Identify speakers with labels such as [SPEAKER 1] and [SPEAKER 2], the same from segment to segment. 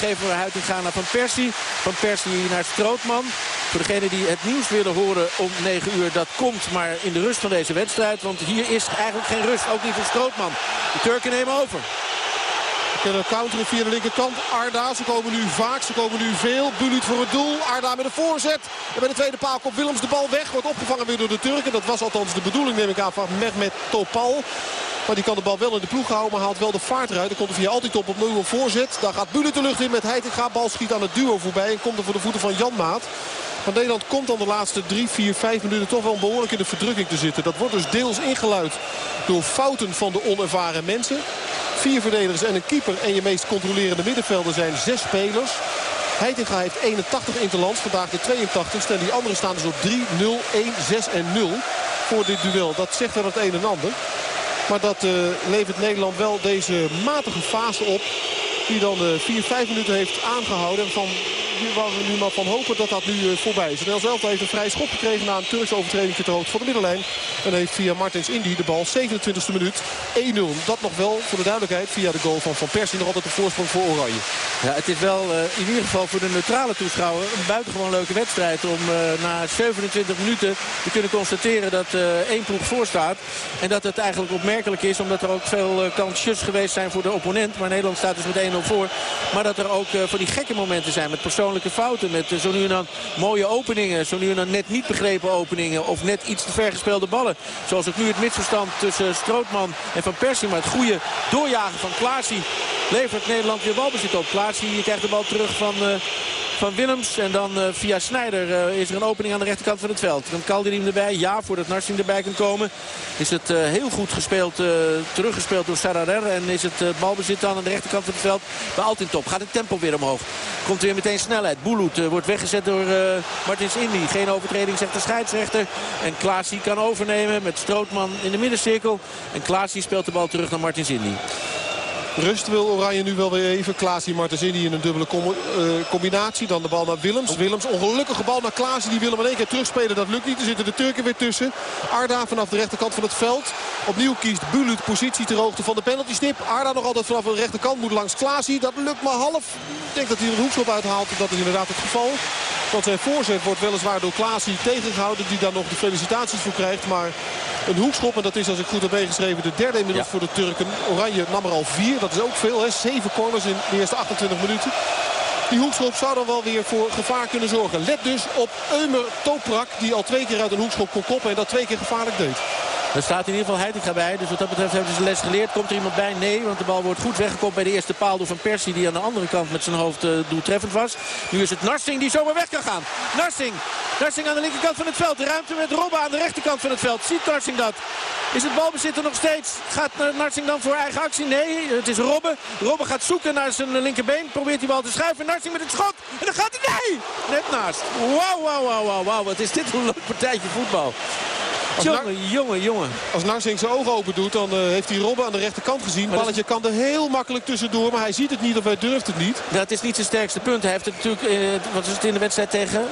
[SPEAKER 1] geven we Huitinga naar Van Persie. Van Persie naar Strootman. Voor degenen die het nieuws willen horen om 9 uur, dat komt maar in de rust van deze wedstrijd. Want hier is eigenlijk geen rust, ook niet voor Strootman. De Turken nemen over.
[SPEAKER 2] Kunnen counteren via de linkerkant. Arda, ze komen nu vaak, ze komen nu veel. Bulut voor het doel. Arda met een voorzet. En bij de tweede paal komt Willems de bal weg. Wordt opgevangen weer door de Turken. Dat was althans de bedoeling, neem ik aan, van Mehmet Topal. Maar die kan de bal wel in de ploeg houden, maar haalt wel de vaart eruit. Dan komt er via altijd op opnieuw een voorzet. Daar gaat Bulut de lucht in met Heitinga. Bal schiet aan het duo voorbij en komt er voor de voeten van Jan Maat. Van Nederland komt dan de laatste 3, 4, 5 minuten toch wel behoorlijk in de verdrukking te zitten. Dat wordt dus deels ingeluid door fouten van de onervaren mensen. Vier verdedigers en een keeper en je meest controlerende middenvelder zijn zes spelers. Heitinga heeft 81 interlands, vandaag de 82ste. En die anderen staan dus op 3, 0, 1, 6 en 0 voor dit duel. Dat zegt wel het een en ander. Maar dat uh, levert Nederland wel deze matige fase op. Die dan uh, 4, 5 minuten heeft aangehouden. En van waar we nu maar van hopen dat dat nu uh, voorbij is. Nederland zelf heeft een vrij schop gekregen na een Turkse overtreding te van de middenlijn. En heeft via Martins Indy de bal 27e minuut 1-0. Dat nog wel voor de duidelijkheid via de goal van Van Persie. Nog altijd de voorsprong voor Oranje.
[SPEAKER 1] Ja, het is wel uh, in ieder geval voor de neutrale toeschouwer een buitengewoon leuke wedstrijd. Om uh, na 27 minuten te kunnen constateren dat één ploeg voor staat. En dat het eigenlijk opmerkelijk is omdat er ook veel kansjes geweest zijn voor de opponent. Maar Nederland staat dus met 1-0 voor. Maar dat er ook voor die gekke momenten zijn met fouten. Met zo nu en dan mooie openingen. Zo nu en dan net niet begrepen openingen. Of net iets te ver gespeelde ballen. Zoals ook nu het misverstand tussen Strootman en Van Persie. Maar het goede doorjagen van Klaasie levert Nederland weer balbezit op. Klaasie krijgt de bal terug van... Uh, van Willems. En dan uh, via Snijder uh, is er een opening aan de rechterkant van het veld. Dan Kaldirim erbij. Ja, voordat Narsing erbij kan komen. Is het uh, heel goed gespeeld, teruggespeeld door Sararer. En is het balbezit dan aan de rechterkant van het veld bij Altintop. Gaat het tempo weer omhoog. Komt weer meteen snelheid. Boeloet wordt weggezet door Martins Indy. Geen overtreding, zegt de scheidsrechter. En Klaasie kan overnemen met Strootman in de middencirkel. En Klaasie speelt de bal terug naar Martins Indy.
[SPEAKER 2] Rust wil Oranje nu wel weer even. Klaasie Martensini in een dubbele uh, combinatie. Dan de bal naar Willems. Willems ongelukkige bal naar Klaasie. Die wil hem in één keer terugspelen. Dat lukt niet. Er zitten de Turken weer tussen. Arda vanaf de rechterkant van het veld. Opnieuw kiest Bulut positie ter hoogte van de penaltystip. Arda nog altijd vanaf de rechterkant. Moet langs Klaasie. Dat lukt maar half. Ik denk dat hij er een hoekschop uithaalt. Dat is inderdaad het geval. Want zijn voorzet wordt weliswaar door Klaasie tegengehouden. Die daar nog de felicitaties voor krijgt. Maar een hoekschop. En dat is als ik goed heb meegeschreven de derde inmiddels ja. voor de Turken. Oranje nam er al vier. Dat is ook veel. Hè? Zeven corners in de eerste 28 minuten. Die hoekschop zou dan wel weer voor gevaar kunnen zorgen. Let dus op Eumer Toprak. Die al twee keer uit een hoekschop kon koppen. En dat twee keer gevaarlijk deed.
[SPEAKER 1] Er staat in ieder geval Heitinga bij. Dus wat dat betreft hebben ze les geleerd. Komt er iemand bij? Nee, want de bal wordt goed weggekomen bij de eerste paal door Van Persie. Die aan de andere kant met zijn hoofd uh, doeltreffend was. Nu is het Narsing die zomaar weg kan gaan. Narsing. Narsing aan de linkerkant van het veld. De ruimte met Robben aan de rechterkant van het veld. Ziet Narsing dat? Is het balbezit er nog steeds? Gaat Narsing dan voor eigen actie? Nee, het is Robben. Robben gaat zoeken naar zijn linkerbeen. Probeert die bal te schuiven. Narsing met het schot. En dan gaat hij. Nee! Net naast. Wauw, wauw, wauw, wauw. Wat is dit een leuk partijtje voetbal. Jongen, jongen, jongen.
[SPEAKER 2] Als Narsing zijn ogen open doet, dan uh, heeft hij Robben aan de rechterkant gezien. Het balletje kan er heel makkelijk tussendoor, maar hij ziet het niet of hij durft het niet.
[SPEAKER 1] Dat is niet zijn sterkste punt. Hij heeft het natuurlijk, uh, wat is het in de wedstrijd tegen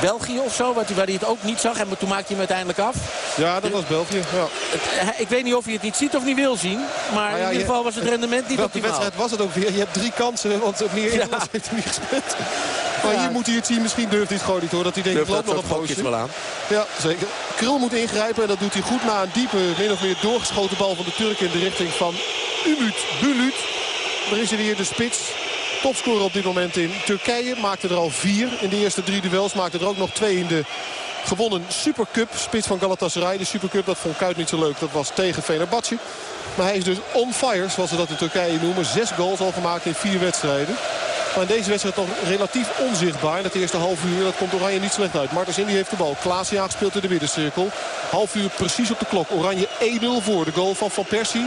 [SPEAKER 1] België of zo, waar hij het ook niet zag. En toen maakte hij hem uiteindelijk af.
[SPEAKER 2] Ja, dat was België. Ja.
[SPEAKER 1] Het, ik weet niet of hij het niet ziet of niet wil zien. Maar ja, in ieder geval was het rendement niet
[SPEAKER 2] op die wedstrijd was het ook weer. Je hebt drie kansen, want meer ja. heeft hij niet gespeeld. Maar hier moet hij het zien. Misschien durft hij het gewoon niet hoor. Dat hij denkt, ik loop nog een poosje.
[SPEAKER 1] wel aan.
[SPEAKER 2] Ja, zeker. Krul moet ingrijpen en dat doet hij goed na een diepe, min of meer doorgeschoten bal van de Turken in de richting van Umut Bulut. Er is er weer de spits. Topscorer op dit moment in Turkije. Maakte er al vier in de eerste drie duels. Maakte er ook nog twee in de gewonnen Supercup. Spits van Galatasaray. De Supercup, dat vond Kuit niet zo leuk. Dat was tegen Fenerbahce. Maar hij is dus on fire, zoals ze dat in Turkije noemen. Zes goals al gemaakt in vier wedstrijden. Maar in deze wedstrijd toch relatief onzichtbaar. Het eerste half uur, dat komt Oranje niet slecht uit. Martens Indy heeft de bal. Klaas speelt in de middencirkel. Half uur precies op de klok. Oranje 1-0 voor. De goal van Van Persie.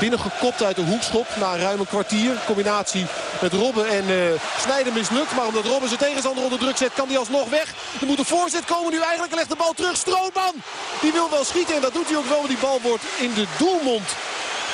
[SPEAKER 2] Binnengekopt uit de hoekschop na een ruime kwartier. Combinatie met Robben en uh, Snijder mislukt. Maar omdat Robben zijn tegenstander onder druk zet, kan hij alsnog weg. Er moet een voorzet komen nu. Eigenlijk legt de bal terug. Strootman. Die wil wel schieten en dat doet hij ook wel. Die bal wordt in de doelmond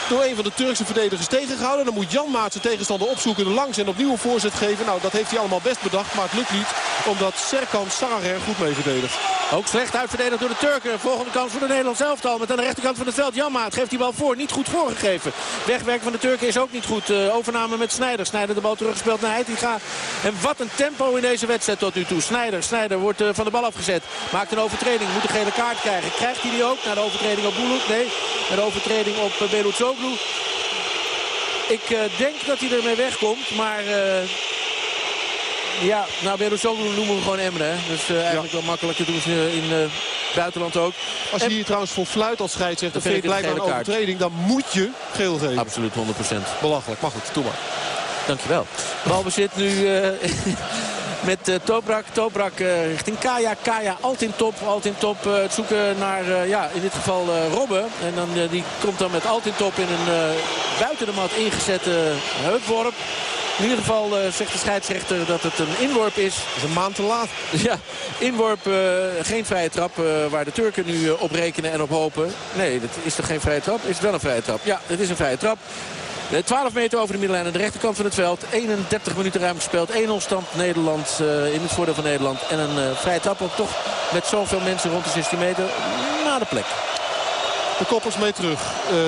[SPEAKER 2] door een van de Turkse verdedigers tegengehouden. Dan moet Jan Maat zijn tegenstander opzoeken langs en opnieuw een voorzet geven. Nou, dat heeft hij allemaal best bedacht, maar het lukt niet. Omdat Serkan Sararer goed mee verdedigt.
[SPEAKER 1] Ook slecht uitverdedigd door de Turken. Volgende kans voor de Nederlands elftal. Met aan de rechterkant van het veld Janmaat geeft die bal voor. Niet goed voorgegeven. Wegwerken van de Turken is ook niet goed. Uh, overname met Snijder. Snijder de bal teruggespeeld naar Heitinga. En wat een tempo in deze wedstrijd tot nu toe. Snijder, Snijder wordt uh, van de bal afgezet. Maakt een overtreding. Moet een gele kaart krijgen. Krijgt hij die ook? Na de overtreding op Boeloek? Nee. De overtreding op uh, Beluzoglu. Ik uh, denk dat hij ermee wegkomt. Maar ja, nou Berlusconi noemen we gewoon Emre. Dus uh, eigenlijk ja. wel makkelijk. Dat doen ze in het uh, buitenland ook.
[SPEAKER 2] Als je hier trouwens voor fluit als scheidsrechter vind ik blijkbaar een overtreding, dan moet je geel geven.
[SPEAKER 1] Absoluut, 100%.
[SPEAKER 2] Belachelijk. Maar goed, doe maar.
[SPEAKER 1] Dankjewel. Balbezit nu uh, met uh, Toprak. Toprak uh, richting Kaya. Kaya altijd top. Altijd top. Uh, het zoeken naar, ja, in dit geval Robben. En dan, die komt dan met altijd top in een buiten de mat ingezette heupworp. In ieder geval uh, zegt de scheidsrechter dat het een inworp is. Dat
[SPEAKER 2] is een maand te laat.
[SPEAKER 1] Ja, inworp, uh, geen vrije trap uh, waar de Turken nu op rekenen en op hopen. Nee, dat is toch geen vrije trap? Is het wel een vrije trap? Ja, het is een vrije trap. 12 meter over de middellijn aan de rechterkant van het veld. 31 minuten ruim gespeeld. 1-0 stand Nederland in het voordeel van Nederland. En een vrije trap ook toch met zoveel mensen rond de 16 meter naar de plek
[SPEAKER 2] de koppers mee terug. Uh,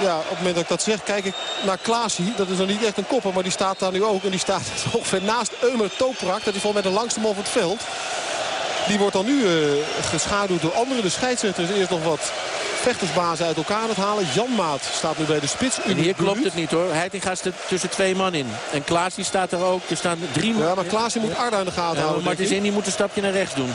[SPEAKER 2] ja, op het moment dat ik dat zeg, kijk ik naar Klaasie. Dat is dan niet echt een kopper, maar die staat daar nu ook. En die staat ongeveer naast Eumer Toprak. Dat is volgens mij de langste man van het veld. Die wordt dan nu uh, geschaduwd door anderen. De scheidsrechter is eerst nog wat vechtersbazen uit elkaar aan het halen. Janmaat staat nu bij de spits.
[SPEAKER 1] En hier klopt het niet hoor. Heitinga gaat tussen twee man in. En Klaasie staat er ook. Er staan drie man.
[SPEAKER 2] Ja, maar Klaasie moet Arda in de gaten ja, houden.
[SPEAKER 1] Maar die moet een stapje naar rechts doen.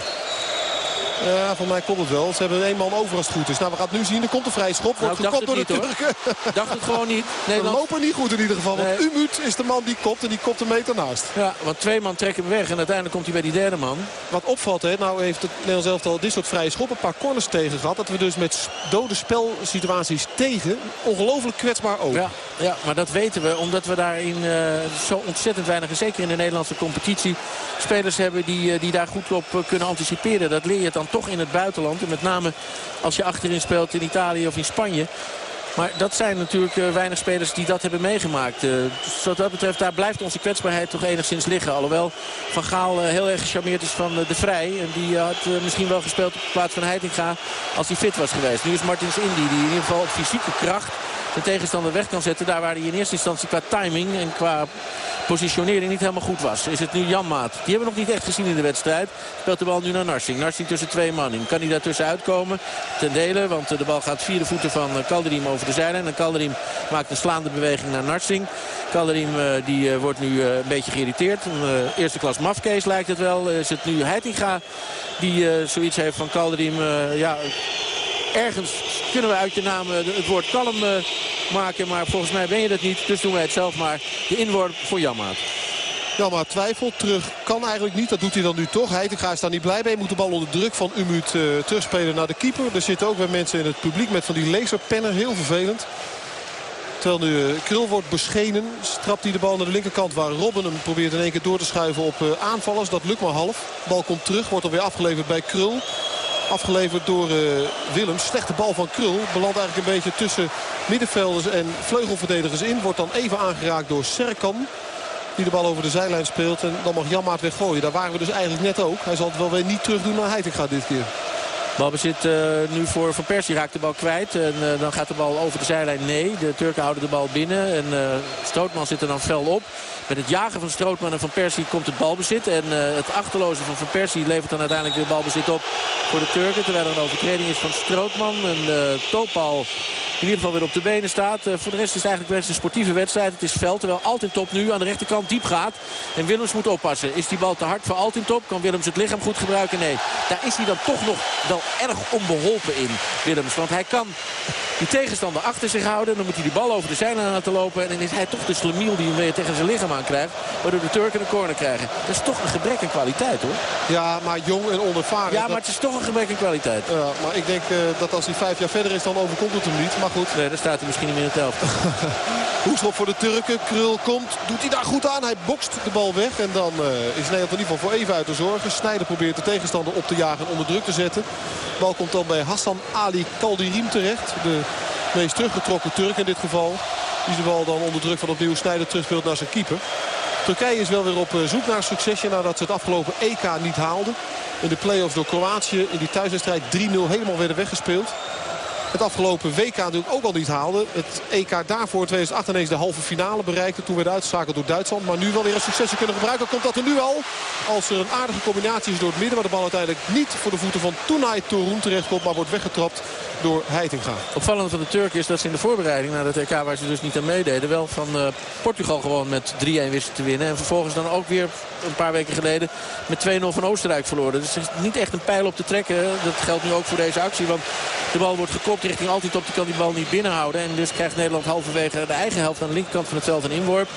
[SPEAKER 2] Ja, voor mij komt het wel. Ze hebben één man over als het goed is. Nou, we gaan het nu zien. Er komt een vrij schop. Wordt nou, gekopt door de Turken.
[SPEAKER 1] dacht het gewoon niet.
[SPEAKER 2] Nederland... We lopen niet goed in ieder geval. Want nee. Umut is de man die kopt en die kopt een meter naast.
[SPEAKER 1] Ja, want twee man trekken hem weg. En uiteindelijk komt hij bij die derde man.
[SPEAKER 2] Wat opvalt, hè, nou heeft het Nederlands elftal dit soort vrije schoppen. Een paar corners tegen gehad. Dat we dus met dode spelsituaties tegen ongelooflijk kwetsbaar ook.
[SPEAKER 1] Ja, ja, maar dat weten we. Omdat we daarin uh, zo ontzettend weinig, zeker in de Nederlandse competitie, spelers hebben die, uh, die daar goed op uh, kunnen anticiperen. Dat leer je dan toch in het buitenland. En met name als je achterin speelt in Italië of in Spanje. Maar dat zijn natuurlijk uh, weinig spelers die dat hebben meegemaakt. Uh, dus wat dat betreft, daar blijft onze kwetsbaarheid toch enigszins liggen. Alhoewel Van Gaal uh, heel erg gecharmeerd is van De Vrij. En die had misschien wel gespeeld op de plaats van Heitinga als hij fit was geweest. Nu is Martins Indy die in ieder geval fysieke kracht zijn tegenstander weg kan zetten. Daar waar hij in eerste instantie qua timing en qua positionering niet helemaal goed was. Is het nu Janmaat. Die hebben we nog niet echt gezien in de wedstrijd. Speelt de bal nu naar Narsing. Narsing tussen twee man in. Kan hij daar tussen uitkomen? Ten dele, want de bal gaat via de voeten van Kalderim over de zijlijn. En Kalderim maakt een slaande beweging naar Narsing. Kalderim uh, die, uh, wordt nu een beetje geïrriteerd. Een eerste klas mafkees lijkt het wel. Is het nu Heitinga die zoiets heeft van Kalderim... ja, ergens kunnen we uit je naam het woord kalm maken. Maar volgens mij ben je dat niet. Dus doen wij het zelf maar. De inworp voor Jammaat.
[SPEAKER 2] Jamma twijfelt. Terug kan eigenlijk niet. Dat doet hij dan nu toch. Heitinga is daar niet blij mee. Moet de bal onder druk van Umut uh, terugspelen naar de keeper. Er zitten ook weer mensen in het publiek met van die laserpennen. Heel vervelend. Terwijl nu Krul wordt beschenen. Strapt hij de bal naar de linkerkant waar Robben hem probeert in één keer door te schuiven op aanvallers. Dat lukt maar half. De bal komt terug. Wordt alweer afgeleverd bij Krul. Afgeleverd door uh, Willems. Slechte bal van Krul. Belandt eigenlijk een beetje tussen middenvelders en vleugelverdedigers in. Wordt dan even aangeraakt door Serkan. Die de bal over de zijlijn speelt. En dan mag Janmaat weggooien. Daar waren we dus eigenlijk net ook. Hij zal het wel weer niet terug doen naar Heitinga dit keer.
[SPEAKER 1] Balbezit uh, nu voor Van Persie raakt de bal kwijt. En uh, dan gaat de bal over de zijlijn. Nee, de Turken houden de bal binnen. En uh, Strootman zit er dan fel op. Met het jagen van Strootman en Van Persie komt het balbezit. En het achterloze van Van Persie levert dan uiteindelijk weer balbezit op voor de Turken. Terwijl er een overtreding is van Strootman. Een toopbal in ieder geval weer op de benen staat. voor de rest is het eigenlijk een sportieve wedstrijd. Het is veld, terwijl Altintop nu aan de rechterkant diep gaat. En Willems moet oppassen. Is die bal te hard voor Altintop? Kan Willems het lichaam goed gebruiken? Nee. Daar is hij dan toch nog wel erg onbeholpen in, Willems. Want hij kan die tegenstander achter zich houden. Dan moet hij die bal over de zijlijn laten lopen. En dan is hij toch de slemiel die hem weer tegen zijn lichaam aan krijgt. Waardoor de Turken een corner krijgen. Dat is toch een gebrek aan kwaliteit hoor.
[SPEAKER 2] Ja, maar jong en onervaren.
[SPEAKER 1] Ja, maar het is toch een gebrek aan kwaliteit.
[SPEAKER 2] Ja, maar ik denk uh, dat als hij vijf jaar verder is, dan overkomt het hem niet. Maar goed.
[SPEAKER 1] Nee, dan staat hij misschien niet meer in het elf.
[SPEAKER 2] Hoeschop voor de Turken. Krul komt. Doet hij daar goed aan. Hij bokst de bal weg. En dan uh, is Nederland in ieder geval voor even uit de zorgen. Snijder probeert de tegenstander op te jagen en onder druk te zetten. De bal komt dan bij Hassan Ali Kaldirim terecht. De meest teruggetrokken Turk in dit geval. Die de bal dan onder druk van opnieuw Snijder terugspeelt naar zijn keeper. Turkije is wel weer op eh, zoek naar succesje nadat ze het afgelopen EK niet haalden. in de play-offs door Kroatië in die thuiswedstrijd 3-0 helemaal werden weggespeeld het afgelopen WK natuurlijk ook al niet haalde. Het EK daarvoor 2008 ineens de halve finale bereikte. Toen werd uitgeschakeld door Duitsland. Maar nu wel weer een succesje kunnen gebruiken. Komt dat er nu al. Als er een aardige combinatie is door het midden. Maar de bal uiteindelijk niet voor de voeten van Tunay Torun terechtkomt. Maar wordt weggetrapt door Heitinga.
[SPEAKER 1] Opvallend van de Turken is dat ze in de voorbereiding naar het EK waar ze dus niet aan meededen. Wel van uh, Portugal gewoon met 3-1 wisten te winnen. En vervolgens dan ook weer een paar weken geleden met 2-0 van Oostenrijk verloren. Dus er is niet echt een pijl op te trekken. Dat geldt nu ook voor deze actie. Want de bal wordt gekopt richting altijd op. Die kan die bal niet binnenhouden. En dus krijgt Nederland halverwege de eigen helft aan de linkerkant van het veld een inworp.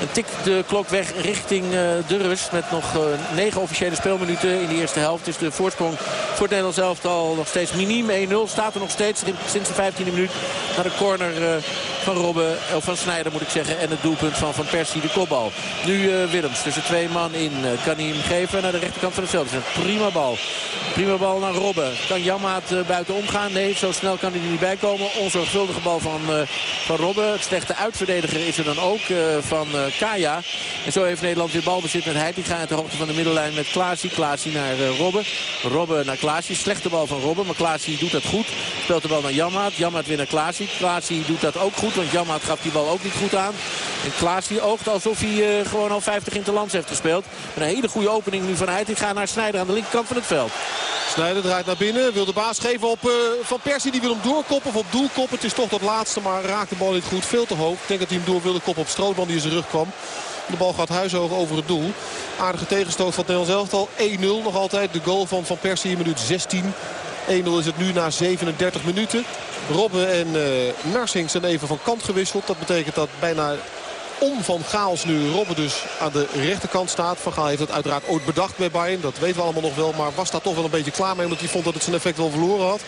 [SPEAKER 1] En tikt de klok weg richting uh, de rust. Met nog uh, negen officiële speelminuten in de eerste helft. Dus de voorsprong voor het Nederlands elftal nog steeds miniem. 1-0 staat er nog steeds sinds de 15e minuut. Naar de corner uh, van Robben, of van Snijder moet ik zeggen. En het doelpunt van Van Persie, de kopbal. Nu Willems tussen twee man in. kan hij hem geven naar de rechterkant van het veld. Prima bal. Prima bal naar Robben. Kan Jammaat buiten omgaan? Nee, zo snel kan hij er niet bij komen. Onzorgvuldige bal van, van Robben. Het slechte uitverdediger is er dan ook van Kaya. En zo heeft Nederland weer balbezit met Heitinga aan de hoogte van de middellijn met Klaasie. Klaasie naar uh, Robben. Robben naar Klaasie. Slechte bal van Robben, maar Klaasie doet dat goed. Speelt de bal naar Jammaat. Jammaat weer naar Klaasie. Klaasie doet dat ook goed, want Jammaat gaf die bal ook niet goed aan. En Klaasie oogt alsof hij uh, gewoon al 50 interlands heeft gespeeld. Een hele goede opening nu van Heitinga naar Snijder aan de linkerkant van het veld.
[SPEAKER 2] Snijder draait naar binnen. Wil de baas geven op uh, Van Persie. Die wil hem doorkoppen of op doel koppen. Het is toch dat laatste, maar raakt de bal niet goed. Veel te hoog. Ik denk dat hij hem door wilde koppen op Strootman die in zijn rug kwam. De bal gaat huishoog over het doel. Aardige tegenstoot van het Nederlands elftal. 1-0 nog altijd. De goal van Van Persie in minuut 16. 1-0 is het nu na 37 minuten. Robben en uh, Narsing zijn even van kant gewisseld. Dat betekent dat bijna om Van Gaals nu Robben dus aan de rechterkant staat. Van Gaal heeft het uiteraard ooit bedacht bij Bayern. Dat weten we allemaal nog wel. Maar was daar toch wel een beetje klaar mee. Omdat hij vond dat het zijn effect wel verloren had.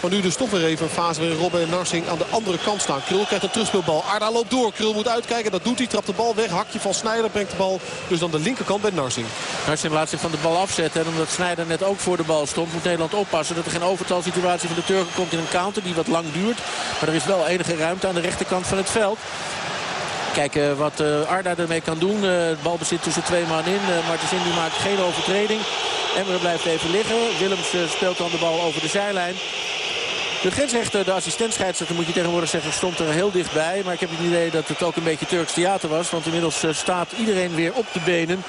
[SPEAKER 2] Maar nu dus toch weer even fase waarin Robben en Narsing aan de andere kant staan. Krul krijgt een terugspeelbal. Arda loopt door. Krul moet uitkijken. Dat doet hij. Trapt de bal weg. Hakje van Snijder brengt de bal dus aan de linkerkant bij Narsing.
[SPEAKER 1] Narsing laat zich van de bal afzetten. En omdat Snijder net ook voor de bal stond moet Nederland oppassen dat er geen overtalsituatie van de Turken komt in een counter die wat lang duurt. Maar er is wel enige ruimte aan de rechterkant van het veld. Kijken wat uh, Arda ermee kan doen. Uh, het balbezit tussen twee man in. Uh, Martens die maakt geen overtreding. Emre blijft even liggen. Willems speelt dan de bal over de zijlijn. De grensrechter, de assistentscheidsrechter moet je tegenwoordig zeggen, stond er heel dichtbij. Maar ik heb het idee dat het ook een beetje Turks theater was. Want inmiddels staat iedereen weer op de benen.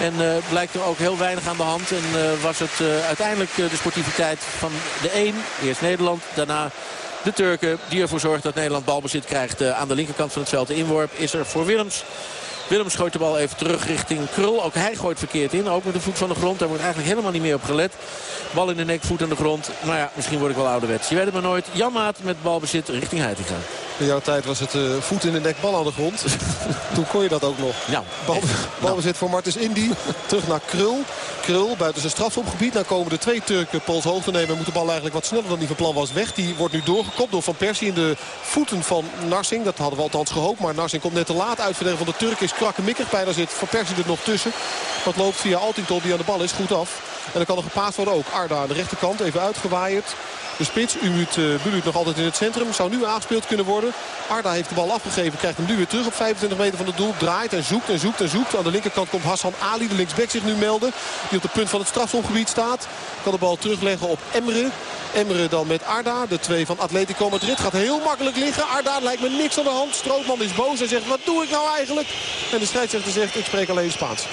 [SPEAKER 1] En uh, blijkt er ook heel weinig aan de hand. En uh, was het uiteindelijk de sportiviteit van de 1. Eerst Nederland, daarna de Turken. Die ervoor zorgt dat Nederland balbezit krijgt aan de linkerkant van het veld. De inworp is er voor Willems. Willem gooit de bal even terug richting Krul. Ook hij gooit verkeerd in. Ook met de voet van de grond. Daar wordt eigenlijk helemaal niet meer op gelet. Bal in de nek, voet aan de grond. Nou ja, misschien word ik wel ouderwets. Je weet het maar nooit. Jan Maat met balbezit richting Heitinga.
[SPEAKER 2] In jouw tijd was het uh, voet in de nek, bal aan de grond. Toen kon je dat ook nog.
[SPEAKER 1] Ja.
[SPEAKER 2] Bal, balbezit nou. voor Martens Indy. Terug naar Krul. Krul buiten zijn strafschopgebied. Dan komen de twee Turken Pols hoog te nemen. Moet de bal eigenlijk wat sneller dan die van plan was weg. Die wordt nu doorgekopt door Van Persie in de voeten van Narsing. Dat hadden we althans gehoopt. Maar Narsing komt net te laat. Uitverdediger van de Turk is krakkemikkig. Bijna zit Van Persie er nog tussen. Dat loopt via Altington die aan de bal is goed af. En dan kan er gepaast worden ook. Arda aan de rechterkant even uitgewaaid. De spits, Umut uh, Bulut nog altijd in het centrum. Zou nu aangespeeld kunnen worden. Arda heeft de bal afgegeven. Krijgt hem nu weer terug op 25 meter van het doel. Draait en zoekt en zoekt en zoekt. Aan de linkerkant komt Hassan Ali, de linksback, zich nu melden. Die op het punt van het strafschopgebied staat. Kan de bal terugleggen op Emre. Emre dan met Arda. De twee van Atletico Madrid. Gaat heel makkelijk liggen. Arda lijkt me niks aan de hand. Strootman is boos en zegt wat doe ik nou eigenlijk? En de scheidsrechter zegt ik spreek alleen Spaans.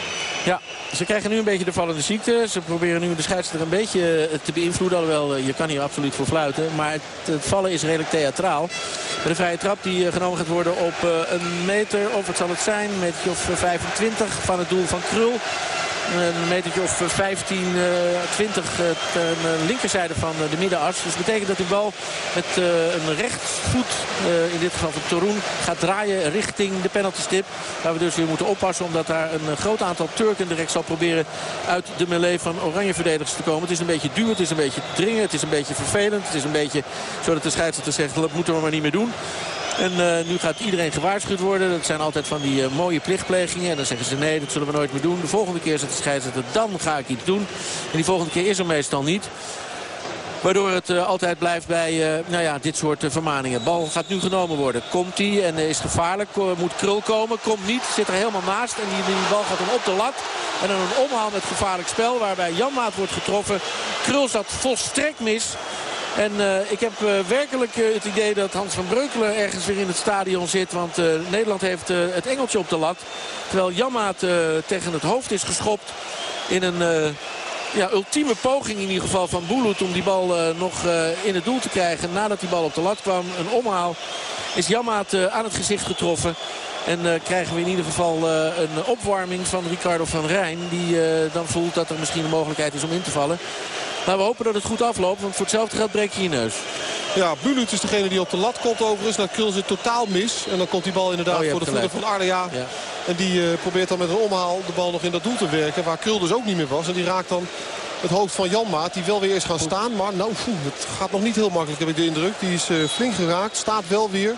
[SPEAKER 1] Ja, ze krijgen nu een beetje de vallende ziekte. Ze proberen nu de scheidsrechter een beetje eh, te beïnvloeden. Alhoewel, eh, je kan hier absoluut voor fluiten. Maar het, vallen is redelijk theatraal. De vrije trap die eh, genomen gaat worden op een meter, of het zal het zijn, met of 25 van het doel van Krul. Een metertje of 15, 20 de linkerzijde van de middenas. Dus dat betekent dat de bal met een rechtsvoet, in dit geval van Torun, gaat draaien richting de penaltystip. Waar we dus weer moeten oppassen omdat daar een groot aantal Turken direct zal proberen uit de melee van oranje verdedigers te komen. Het is een beetje duur, het is een beetje dringen, het is een beetje vervelend. Het is een beetje, zodat de scheidsrechter zegt, dat moeten we maar niet meer doen. En uh, nu gaat iedereen gewaarschuwd worden. Dat zijn altijd van die uh, mooie plichtplegingen. En dan zeggen ze nee, dat zullen we nooit meer doen. De volgende keer zegt de scheidsrechter, dan ga ik iets doen. En die volgende keer is er meestal niet. Waardoor het altijd blijft bij nou ja, dit soort vermaningen. Bal gaat nu genomen worden. Komt hij en is gevaarlijk. moet Krul komen. Komt niet. Zit er helemaal naast. En die, die bal gaat dan op de lat. En dan een omhaal met gevaarlijk spel. Waarbij Janmaat wordt getroffen. Krul zat volstrekt mis. En uh, ik heb uh, werkelijk uh, het idee dat Hans van Breukelen ergens weer in het stadion zit. Want Nederland heeft het engeltje op de lat. Terwijl Jammaat tegen het hoofd is geschopt in een ja, ultieme poging in ieder geval van Boulout om die bal nog in het doel te krijgen. Nadat die bal op de lat kwam, een omhaal, is Jammaat aan het gezicht getroffen. En krijgen we in ieder geval een opwarming van Ricardo van Rijn. Die dan voelt dat er misschien een mogelijkheid is om in te vallen. Maar we hopen dat het goed afloopt. Want voor hetzelfde geld breek je je neus.
[SPEAKER 2] Ja, Bulut is degene die op de lat komt overigens. Dan Krul zit totaal mis. En dan komt die bal inderdaad
[SPEAKER 1] oh,
[SPEAKER 2] voor de voeten van Arlea. Ja. En die probeert dan met een omhaal de bal nog in dat doel te werken. Waar Krul dus ook niet meer was. En die raakt dan het hoofd van Janmaat. Die wel weer is gaan staan. Maar nou, het gaat nog niet heel makkelijk heb ik de indruk. Die is flink geraakt. Staat wel weer.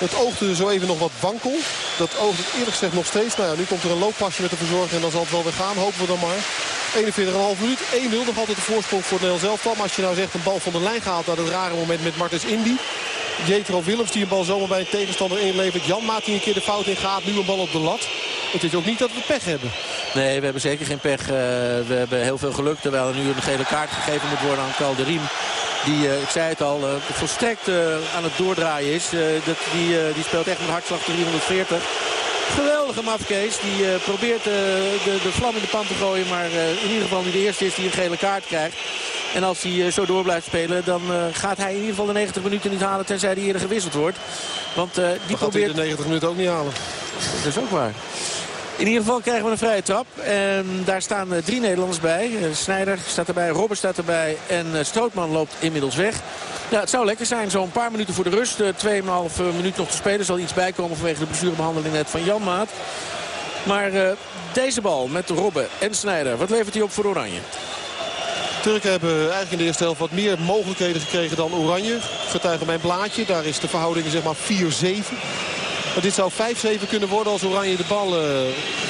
[SPEAKER 2] Het oogde zo even nog wat wankel. Dat oogde eerlijk gezegd nog steeds. Nou ja, nu komt er een looppasje met de verzorger en dan zal het wel weer gaan. Hopen we dan maar. 41,5 minuut. 1-0 nog altijd de voorsprong voor het Nederlands als je nou zegt een bal van de lijn gehaald. Dat het rare moment met Martens Indy. Jetro Willems die een bal zomaar bij een tegenstander inlevert. Jan Maat die een keer de fout in gaat. Nu een bal op de lat. Het is ook niet dat we pech hebben.
[SPEAKER 1] Nee, we hebben zeker geen pech. Uh, we hebben heel veel geluk. Terwijl er nu een gele kaart gegeven moet worden aan Calderim. Die, uh, ik zei het al, uh, volstrekt aan het doordraaien is. dat, die, die speelt echt met hartslag 340. Geweldige mafkees. Die probeert de, de vlam in de pan te gooien. Maar in ieder geval niet de eerste is die een gele kaart krijgt. En als hij zo door blijft spelen, dan gaat hij in ieder geval de 90 minuten niet halen. Tenzij hij eerder gewisseld wordt. Want die probeert...
[SPEAKER 2] de 90 minuten ook niet halen.
[SPEAKER 1] Dat is ook waar. In ieder geval krijgen we een vrije trap. En daar staan eh, drie Nederlanders bij. Eh, Snijder staat erbij, Robben staat erbij en eh, Strootman loopt inmiddels weg. Ja, het zou lekker zijn. Zo'n paar minuten voor de rust. 2,5 minuut nog te spelen. Zal iets bijkomen vanwege de blessurebehandeling net van Jan Maat. Maar deze bal met Robben en Snijder. Wat levert hij op voor Oranje?
[SPEAKER 2] Turken hebben eigenlijk in de eerste helft wat meer mogelijkheden gekregen dan Oranje. Getuigen mijn blaadje. Daar is de verhouding zeg maar 4-7. Maar dit zou 5-7 kunnen worden als Oranje de bal uh,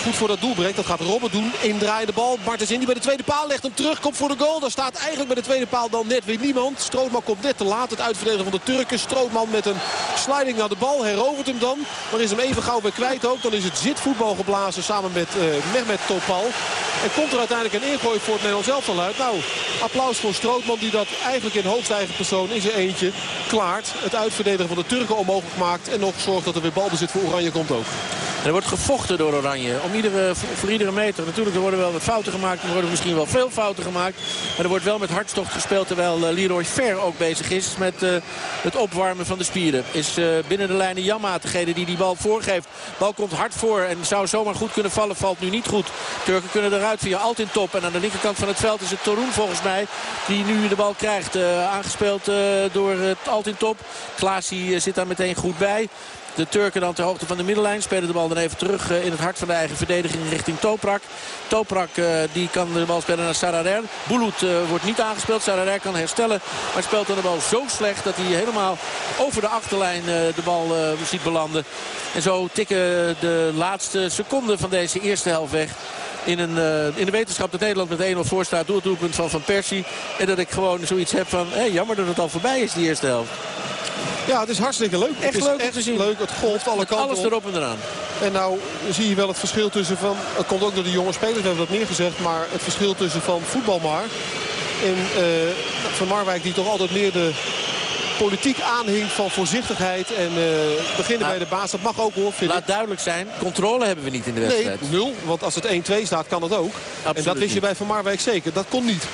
[SPEAKER 2] goed voor dat doel brengt. Dat gaat Robben doen. Indraaien de bal. Martens in die bij de tweede paal legt hem terug. Komt voor de goal. Daar staat eigenlijk bij de tweede paal dan net weer niemand. Strootman komt net te laat. Het uitverdedigen van de Turken. Strootman met een sliding naar de bal. Herovert hem dan. Maar is hem even gauw weer kwijt ook. Dan is het zitvoetbal geblazen samen met uh, Mehmet Topal. En komt er uiteindelijk een ingooi voor het Nederlands elftal uit. Nou, applaus voor Strootman die dat eigenlijk in hoogste eigen persoon in zijn eentje klaart. Het uitverdedigen van de Turken onmogelijk maakt. En nog zorgt dat er weer balbezit voor Oranje komt ook.
[SPEAKER 1] er wordt gevochten door Oranje. Om iedere, voor iedere meter. Natuurlijk, er worden wel wat fouten gemaakt. Er worden misschien wel veel fouten gemaakt. Maar er wordt wel met hartstocht gespeeld. Terwijl uh, Leroy Fer ook bezig is met uh, het opwarmen van de spieren. Is binnen de lijnen Jamma degene die die bal voorgeeft. Bal komt hard voor en zou zomaar goed kunnen vallen. Valt nu niet goed. Turken kunnen eruit via Altin top. En aan de linkerkant van het veld is het Torun volgens mij. Die nu de bal krijgt. aangespeeld door het Altin top. Klaasie zit daar meteen goed bij. De Turken dan ter hoogte van de middenlijn. Spelen de bal dan even terug eh, in het hart van de eigen verdediging richting Toprak. Toprak eh, die kan de bal spelen naar Sararer. Bulut eh, wordt niet aangespeeld. Sararer kan herstellen. Maar speelt dan de bal zo slecht dat hij helemaal over de achterlijn de bal ziet belanden. En zo tikken de laatste seconden van deze eerste helft weg. In, een, in de wetenschap dat Nederland met 1-0 voor staat door het doelpunt van Van Persie. En dat ik gewoon zoiets heb van, hey, jammer dat het al voorbij is die eerste helft.
[SPEAKER 2] Ja, het is hartstikke leuk.
[SPEAKER 1] Echt
[SPEAKER 2] het
[SPEAKER 1] leuk
[SPEAKER 2] echt
[SPEAKER 1] te zien.
[SPEAKER 2] leuk. Het golft alle kanten
[SPEAKER 1] Alles erop en eraan.
[SPEAKER 2] En nou zie je wel het verschil tussen van... Het komt ook door de jonge spelers, we hebben dat meer gezegd. Maar het verschil tussen van voetbal maar. En uh, Van Marwijk die toch altijd meer de politiek aanhing van voorzichtigheid. En uh, beginnen bij de baas. Dat mag ook hoor.
[SPEAKER 1] Laat duidelijk zijn. Controle hebben we niet in de wedstrijd.
[SPEAKER 2] Nee, nul. Want als het 1-2 staat kan het ook.
[SPEAKER 1] Absoluut
[SPEAKER 2] en dat wist je bij Van Marwijk zeker. Dat kon niet.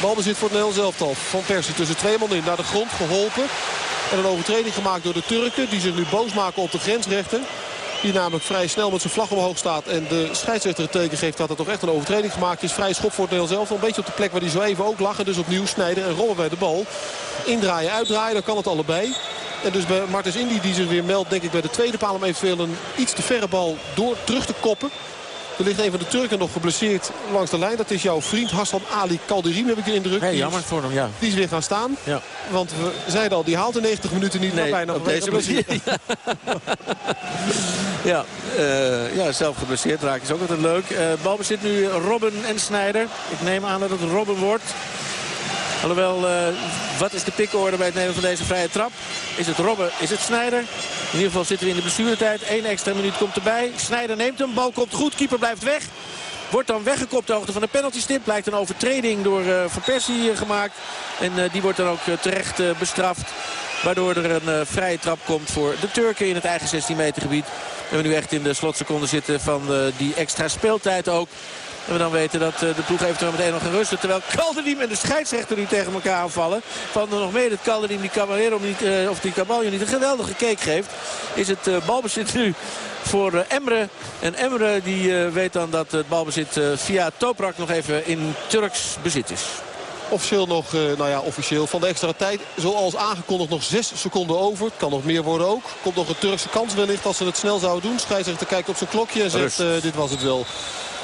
[SPEAKER 2] Balbezit voor het Nederlands elftal. Van Persie tussen twee man in. Naar de grond geholpen. En een overtreding gemaakt door de Turken. Die zich nu boos maken op de grensrechter. Die namelijk vrij snel met zijn vlag omhoog staat. En de scheidsrechter het teken geeft dat er toch echt een overtreding gemaakt is. Vrij schop voor het Nederlands. Een beetje op de plek waar hij zo even ook lag. En dus opnieuw snijden en rollen bij de bal. Indraaien, uitdraaien, dan kan het allebei. En dus bij Martens Indy die zich weer meldt denk ik bij de tweede paal om eventueel een iets te verre bal door terug te koppen. Er ligt een van de Turken nog geblesseerd langs de lijn. Dat is jouw vriend Hassan Ali Kalderim, heb ik de indruk.
[SPEAKER 1] Hey, jammer voor hem, ja.
[SPEAKER 2] Die is weer gaan staan.
[SPEAKER 1] Ja.
[SPEAKER 2] Want we zeiden al, die haalt de 90 minuten niet.
[SPEAKER 1] Nee,
[SPEAKER 2] bijna
[SPEAKER 1] op deze manier. ja, uh, ja, zelf geblesseerd raak is ook altijd leuk. Uh, balbezit nu Robben en Snijder. Ik neem aan dat het Robben wordt. Alhoewel, wat is de pikorde bij het nemen van deze vrije trap? Is het Robben, is het Snijder? In ieder geval zitten we in de blessuretijd. Eén extra minuut komt erbij. Snijder neemt hem, bal komt goed, keeper blijft weg. Wordt dan weggekopt de hoogte van de penaltystip. Blijkt een overtreding door uh, Van Persie gemaakt. En die wordt dan ook terecht bestraft. Waardoor er een vrije trap komt voor de Turken in het eigen 16 meter gebied. En we nu echt in de slotseconde zitten van die extra speeltijd ook. En we dan weten dat de ploeg eventueel meteen nog gaan rusten. Terwijl Calderim en de scheidsrechter nu tegen elkaar aanvallen. Van er nog mee dat Calderim die Caballero niet, uh, of die Caballo niet een geweldige cake geeft. Is het uh, balbezit nu voor uh, Emre. En Emre die weet dan dat het balbezit via Toprak nog even in Turks bezit is.
[SPEAKER 2] Officieel nog, nou ja, officieel van de extra tijd. Zoals aangekondigd nog 6 seconden over. Het kan nog meer worden ook. Komt nog een Turkse kans wellicht als ze het snel zouden doen. Scheidsrechter kijkt op zijn klokje en zegt dit was het wel.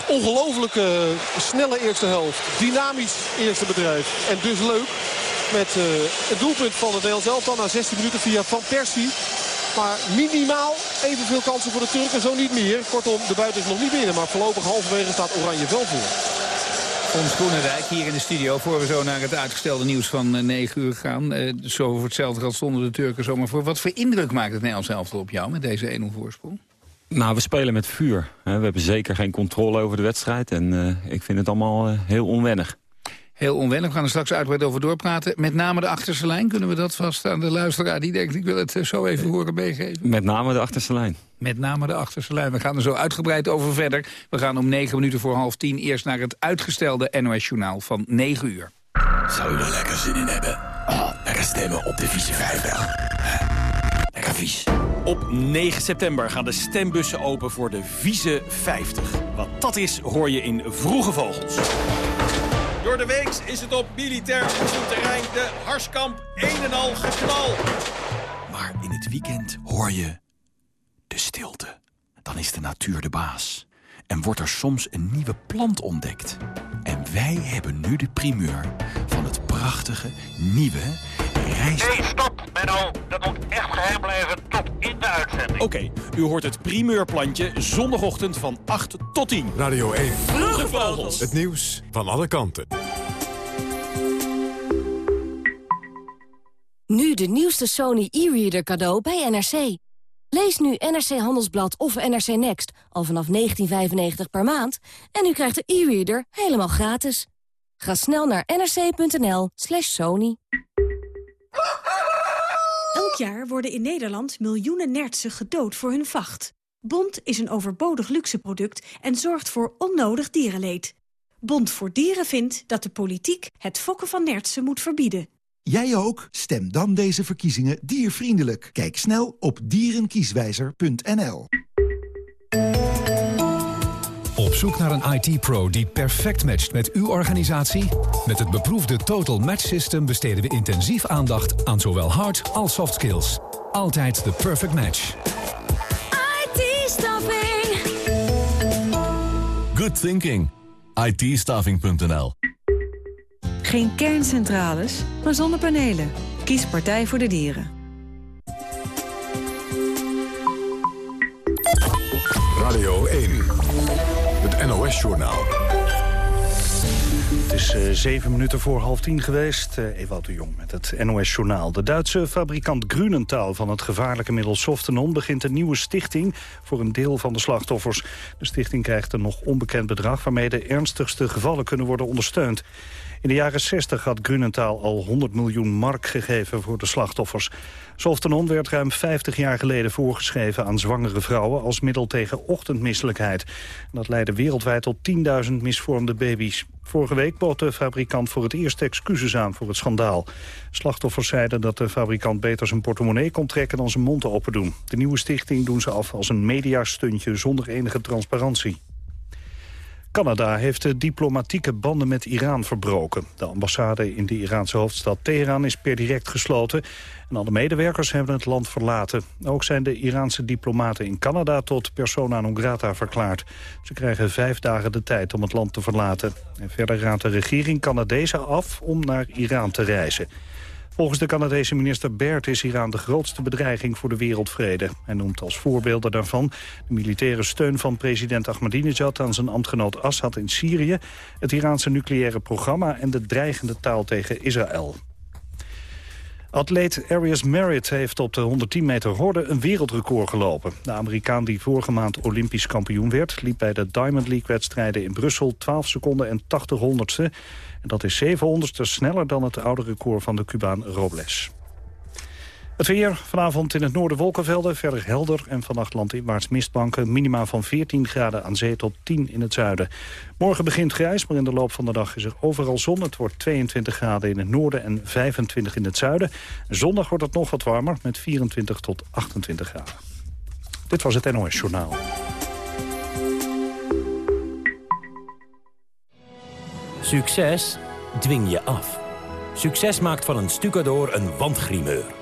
[SPEAKER 2] Ongelooflijke snelle eerste helft. Dynamisch eerste bedrijf. En dus leuk. Met uh, het doelpunt van het Nederlands elftal na 16 minuten via Van Persie. Maar minimaal evenveel kansen voor de Turken, zo niet meer. Kortom, de buiten is nog niet binnen. Maar voorlopig halverwege staat Oranje wel voor.
[SPEAKER 3] Ons Groenendijk hier in de studio. Voor we zo naar het uitgestelde nieuws van 9 uur gaan. Uh, zo voor hetzelfde geld stonden de Turken zomaar voor. Wat voor indruk maakt het Nederlands elftal op jou met deze 1-0 voorsprong?
[SPEAKER 4] Nou, we spelen met vuur. We hebben zeker geen controle over de wedstrijd. En uh, ik vind het allemaal uh, heel onwennig.
[SPEAKER 3] Heel onwennig. We gaan er straks uitgebreid over doorpraten. Met name de achterste lijn. Kunnen we dat vast aan de luisteraar die denkt... ik wil het eh, zo even horen meegeven?
[SPEAKER 4] Met name de achterste lijn.
[SPEAKER 3] Met name de achterste lijn. We gaan er zo uitgebreid over verder. We gaan om negen minuten voor half tien eerst naar het uitgestelde NOS-journaal van 9 uur.
[SPEAKER 5] Zou u er lekker zin in hebben? Oh, lekker stemmen op de vieze.
[SPEAKER 6] Op 9 september gaan de stembussen open voor de Vieze 50. Wat dat is, hoor je in Vroege Vogels. Door de week is het op militair terrein de Harskamp een en al geknal. Maar in het weekend hoor je de stilte. Dan is de natuur de baas. En wordt er soms een nieuwe plant ontdekt. En wij hebben nu de primeur van het prachtige, nieuwe
[SPEAKER 7] rijst... Nee, stop, Menno. Dat moet echt geheim blijven tot in de uitzending.
[SPEAKER 6] Oké, u hoort het primeurplantje zondagochtend van 8 tot 10.
[SPEAKER 8] Radio 1.
[SPEAKER 6] Vroege Vogels.
[SPEAKER 8] Het nieuws van alle kanten.
[SPEAKER 9] Nu de nieuwste Sony e-reader cadeau bij NRC. Lees nu NRC Handelsblad of NRC Next al vanaf 19,95 per maand... en u krijgt de e-reader helemaal gratis. Ga snel naar nrc.nl slash sony.
[SPEAKER 10] Elk jaar worden in Nederland miljoenen nertsen gedood voor hun vacht. Bond is een overbodig luxeproduct en zorgt voor onnodig dierenleed. Bond voor Dieren vindt dat de politiek het fokken van nertsen moet verbieden.
[SPEAKER 11] Jij ook? Stem dan deze verkiezingen diervriendelijk. Kijk snel op dierenkieswijzer.nl.
[SPEAKER 12] Op zoek naar een IT-pro die perfect matcht met uw organisatie? Met het beproefde Total Match System besteden we intensief aandacht aan zowel hard als soft skills. Altijd de perfect match.
[SPEAKER 13] IT-staffing.
[SPEAKER 14] Good thinking. it
[SPEAKER 15] Geen kerncentrales, maar zonnepanelen. Kies Partij voor de Dieren.
[SPEAKER 8] NOS-journaal.
[SPEAKER 16] Het is uh, zeven minuten voor half tien geweest. Uh, Ewout de Jong met het NOS-journaal. De Duitse fabrikant Grunenthal van het gevaarlijke middel Softenon... begint een nieuwe stichting voor een deel van de slachtoffers. De stichting krijgt een nog onbekend bedrag... waarmee de ernstigste gevallen kunnen worden ondersteund. In de jaren 60 had Grunenthal al 100 miljoen mark gegeven voor de slachtoffers. Softenon werd ruim 50 jaar geleden voorgeschreven aan zwangere vrouwen als middel tegen ochtendmisselijkheid. Dat leidde wereldwijd tot 10.000 misvormde baby's. Vorige week bood de fabrikant voor het eerst excuses aan voor het schandaal. Slachtoffers zeiden dat de fabrikant beter zijn portemonnee kon trekken dan zijn mond open doen. De nieuwe stichting doen ze af als een mediastuntje zonder enige transparantie. Canada heeft de diplomatieke banden met Iran verbroken. De ambassade in de Iraanse hoofdstad Teheran is per direct gesloten... en alle medewerkers hebben het land verlaten. Ook zijn de Iraanse diplomaten in Canada tot persona non grata verklaard. Ze krijgen vijf dagen de tijd om het land te verlaten. En verder raadt de regering Canadezen af om naar Iran te reizen. Volgens de Canadese minister Baird is Iran de grootste bedreiging voor de wereldvrede. Hij noemt als voorbeelden daarvan de militaire steun van president Ahmadinejad aan zijn ambtgenoot Assad in Syrië, het Iraanse nucleaire programma en de dreigende taal tegen Israël. Atleet Arias Merritt heeft op de 110 meter horde een wereldrecord gelopen. De Amerikaan die vorige maand Olympisch kampioen werd... liep bij de Diamond League-wedstrijden in Brussel 12 seconden en 80 honderdste. En dat is 700ste sneller dan het oude record van de Cubaan Robles. Het weer, vanavond in het noorden wolkenvelden, verder helder... en vannacht landinwaarts mistbanken, minima van 14 graden aan zee tot 10 in het zuiden. Morgen begint grijs, maar in de loop van de dag is er overal zon. Het wordt 22 graden in het noorden en 25 in het zuiden. Zondag wordt het nog wat warmer, met 24 tot 28 graden. Dit was het NOS Journaal.
[SPEAKER 17] Succes dwing je af. Succes maakt van een stucador een wandgrimeur.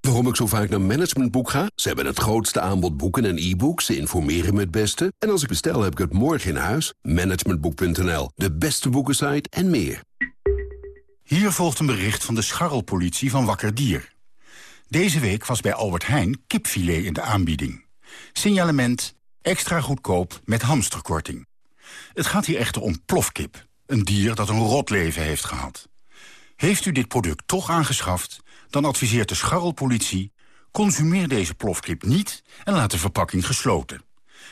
[SPEAKER 18] Waarom ik zo vaak naar Managementboek ga? Ze hebben het grootste aanbod boeken en e-books. Ze informeren me het beste. En als ik bestel, heb ik het morgen in huis. Managementboek.nl, de beste boekensite en meer.
[SPEAKER 19] Hier volgt een bericht van de scharrelpolitie van Wakker Dier. Deze week was bij Albert Heijn kipfilet in de aanbieding. Signalement extra goedkoop met hamsterkorting. Het gaat hier echter om plofkip, een dier dat een rot leven heeft gehad. Heeft u dit product toch aangeschaft, dan adviseert de scharrelpolitie... consumeer deze plofkip niet en laat de verpakking gesloten.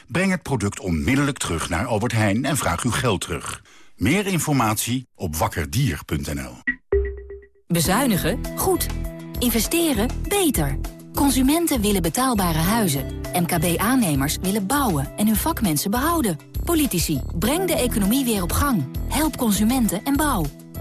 [SPEAKER 19] Breng het product onmiddellijk terug naar Albert Heijn en vraag uw geld terug. Meer informatie op wakkerdier.nl.
[SPEAKER 20] Bezuinigen? Goed. Investeren? Beter. Consumenten willen betaalbare huizen. MKB-aannemers willen bouwen en hun vakmensen behouden. Politici, breng de economie weer op gang. Help consumenten en bouw.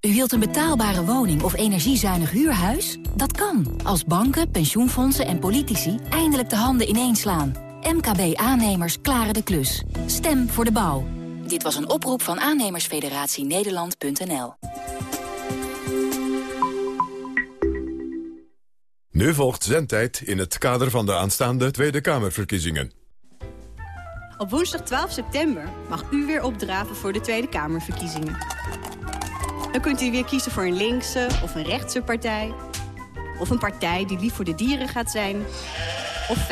[SPEAKER 20] U wilt een betaalbare woning of energiezuinig huurhuis? Dat kan, als banken, pensioenfondsen en politici eindelijk de handen ineenslaan. MKB-aannemers klaren de klus. Stem voor de bouw. Dit was een oproep van aannemersfederatie Nederland.nl.
[SPEAKER 8] Nu volgt zendtijd in het kader van de aanstaande Tweede Kamerverkiezingen.
[SPEAKER 21] Op woensdag 12 september mag u weer opdraven voor de Tweede Kamerverkiezingen. Dan kunt u weer kiezen voor een linkse of een rechtse partij. Of een partij die lief voor de dieren gaat zijn. Of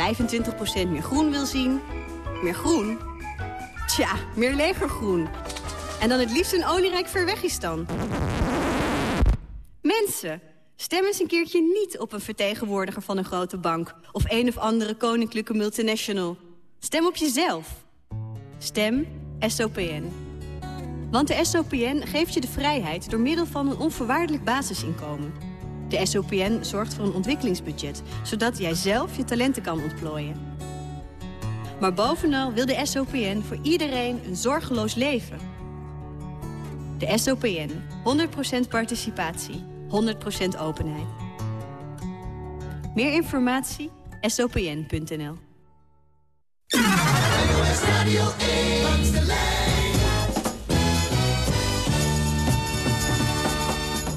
[SPEAKER 21] 25% meer groen wil zien. Meer groen? Tja, meer legergroen. En dan het liefst een olierijk Verwegistan. Mensen, stem eens een keertje niet op een vertegenwoordiger van een grote bank... of een of andere koninklijke multinational. Stem op jezelf. Stem SOPN. Want de SOPN geeft je de vrijheid door middel van een onvoorwaardelijk basisinkomen. De SOPN zorgt voor een ontwikkelingsbudget, zodat jij zelf je talenten kan ontplooien. Maar bovenal wil de SOPN voor iedereen een zorgeloos leven. De SOPN, 100% participatie, 100% openheid. Meer informatie? sopn.nl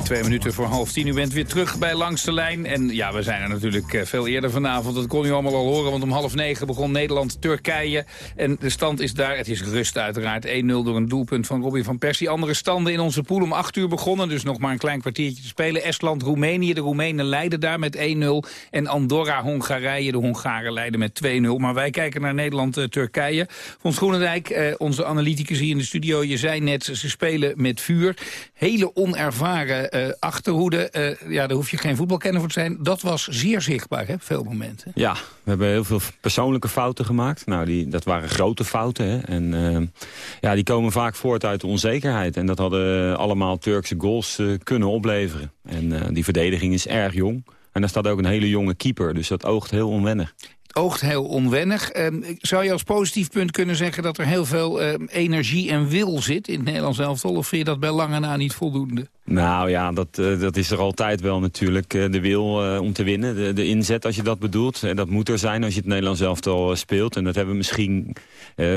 [SPEAKER 3] Twee minuten voor half tien. U bent weer terug bij Langs de Lijn. En ja, we zijn er natuurlijk eh, veel eerder vanavond. Dat kon u allemaal al horen, want om half negen begon Nederland-Turkije. En de stand is daar, het is rust uiteraard, 1-0 door een doelpunt van Robin van Persie. Andere standen in onze pool om acht uur begonnen, dus nog maar een klein kwartiertje te spelen. Estland, Roemenië, de Roemenen leiden daar met 1-0. En Andorra, Hongarije, de Hongaren leiden met 2-0. Maar wij kijken naar Nederland-Turkije. Fons Groenendijk, eh, onze analyticus hier in de studio, je zei net, ze spelen met vuur. Hele onervaren uh, achterhoede, uh, ja, daar hoef je geen voetbalkenner voor te zijn. Dat was zeer zichtbaar, hè, veel momenten.
[SPEAKER 4] Ja, we hebben heel veel persoonlijke fouten gemaakt. Nou, die, dat waren grote fouten. Hè. En uh, ja, die komen vaak voort uit de onzekerheid. En dat hadden allemaal Turkse goals kunnen opleveren. En die verdediging is erg jong. En daar staat ook een hele jonge keeper, dus dat oogt heel onwennig
[SPEAKER 3] oogt heel onwennig. Ehm, zou je als positief punt kunnen zeggen dat er heel veel ehm, energie en wil zit in het Nederlands elftal? Of vind je dat bij lange na niet voldoende?
[SPEAKER 4] Nou ja, dat, uh, dat is er altijd wel natuurlijk. Uh, de wil uh, om te winnen, de, de, inzet als je dat bedoelt. En dat moet er zijn als je het Nederlands elftal speelt. En dat hebben we misschien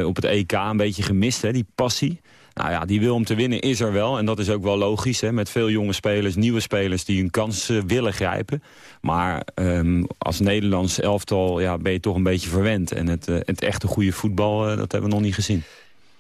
[SPEAKER 4] op het EK een beetje gemist, hè, die passie. Nou ja, die wil om te winnen is er wel. En dat is ook wel logisch, hè, met veel jonge spelers, nieuwe spelers... die hun kans willen grijpen. Maar um, als Nederlands elftal ja, ben je toch een beetje verwend. En het, uh, het echte goede voetbal, uh, dat hebben we nog niet gezien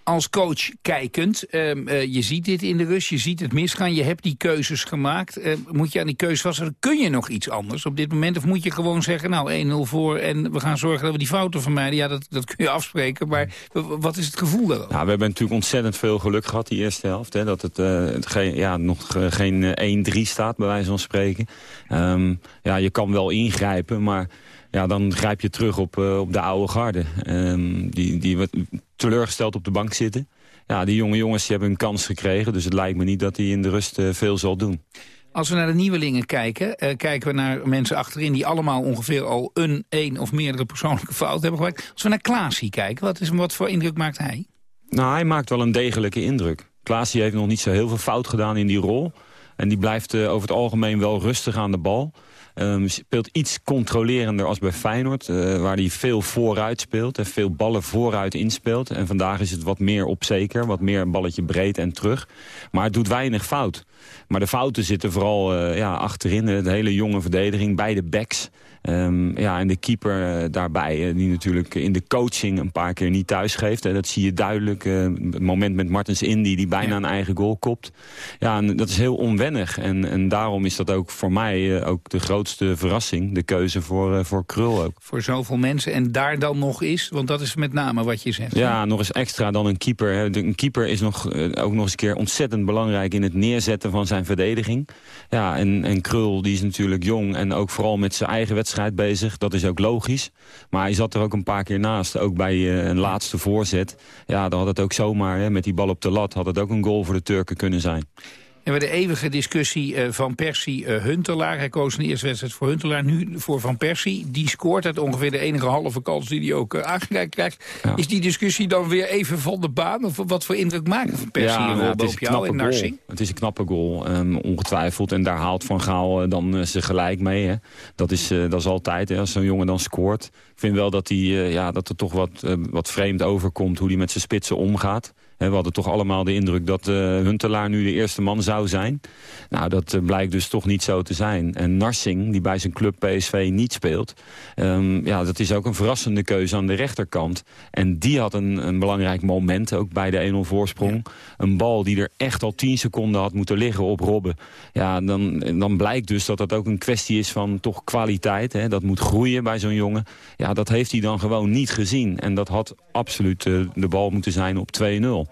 [SPEAKER 3] als coach kijkend, um, uh, je ziet dit in de rust, je ziet het misgaan, je hebt die keuzes gemaakt. Uh, moet je aan die keuzes vasthouden, kun je nog iets anders op dit moment? Of moet je gewoon zeggen, nou 1-0 voor en we gaan zorgen dat we die fouten vermijden? Ja, dat, dat kun je afspreken, maar wat is het gevoel daarover?
[SPEAKER 4] Nou, we hebben natuurlijk ontzettend veel geluk gehad die eerste helft. Hè, dat het, geen, ja, nog geen 1-3 staat, bij wijze van spreken. Um, ja, je kan wel ingrijpen, maar ja, dan grijp je terug op, uh, op de oude garde. Um, die, die wat teleurgesteld op de bank zitten. Ja, die jonge jongens die hebben een kans gekregen. Dus het lijkt me niet dat hij in de rust uh, veel zal doen.
[SPEAKER 3] Als we naar de nieuwelingen kijken, uh, kijken we naar mensen achterin... die allemaal ongeveer al een, één of meerdere persoonlijke fout hebben gemaakt. Als we naar Klaasie kijken, wat, is, wat voor indruk maakt hij?
[SPEAKER 4] Nou, hij maakt wel een degelijke indruk. Klaasie heeft nog niet zo heel veel fout gedaan in die rol. En die blijft over het algemeen wel rustig aan de bal. Um, speelt iets controlerender als bij Feyenoord, uh, waar hij veel vooruit speelt en veel ballen vooruit inspeelt. En vandaag is het wat meer op zeker, wat meer een balletje breed en terug. Maar het doet weinig fout. Maar de fouten zitten vooral uh, ja, achterin, de hele jonge verdediging, bij de backs. Um, ja, en de keeper uh, daarbij, uh, die natuurlijk in de coaching een paar keer niet thuis geeft. Uh, dat zie je duidelijk. het moment met Martens Indy, die bijna een eigen goal kopt. Ja, en dat is heel onwennig. En, en daarom is dat ook voor mij ook de grootste verrassing. De keuze voor, voor Krul ook.
[SPEAKER 3] Voor zoveel mensen. En daar dan nog is, want dat is met name wat je zegt.
[SPEAKER 4] Ja, hè? nog eens extra dan een keeper. Een keeper is nog, ook nog eens een keer ontzettend belangrijk in het neerzetten van zijn verdediging. Ja, en, en Krul, die is natuurlijk jong en ook vooral met zijn eigen wedstrijd bezig. Dat is ook logisch. Maar hij zat er ook een paar keer naast. Ook bij uh, een laatste voorzet. Ja, dan had het ook zomaar, hè, met die bal op de lat... had het ook een goal voor de Turken kunnen zijn.
[SPEAKER 3] En we de eeuwige discussie uh, van Persie-Huntelaar. Uh, hij koos in de eerste wedstrijd voor Huntelaar, nu voor Van Persie. Die scoort uit ongeveer de enige halve kans die hij ook uh, aangereikt krijgt. Ja. Is die discussie dan weer even van de baan? Of wat voor indruk maakt Van Persie
[SPEAKER 4] ja,
[SPEAKER 3] nou,
[SPEAKER 4] het is
[SPEAKER 3] op jou in Narsing?
[SPEAKER 4] Het is een knappe goal, um, ongetwijfeld. En daar haalt Van Gaal dan ze gelijk mee. Hè. Dat, is, dat is altijd, hè, als zo'n jongen dan scoort. Ik vind wel dat, die, ja, dat er toch wat, wat vreemd overkomt hoe hij met zijn spitsen omgaat. We hadden toch allemaal de indruk dat uh, Huntelaar nu de eerste man zou zijn. Nou, dat uh, blijkt dus toch niet zo te zijn. En Narsing, die bij zijn club PSV niet speelt... Um, ja, dat is ook een verrassende keuze aan de rechterkant. En die had een, een belangrijk moment, ook bij de 1-0 voorsprong. Ja. Een bal die er echt al 10 seconden had moeten liggen op Robben. Ja, dan, dan blijkt dus dat dat ook een kwestie is van toch kwaliteit. Hè? Dat moet groeien bij zo'n jongen. Ja, dat heeft hij dan gewoon niet gezien. En dat had absoluut uh, de bal moeten zijn op 2-0.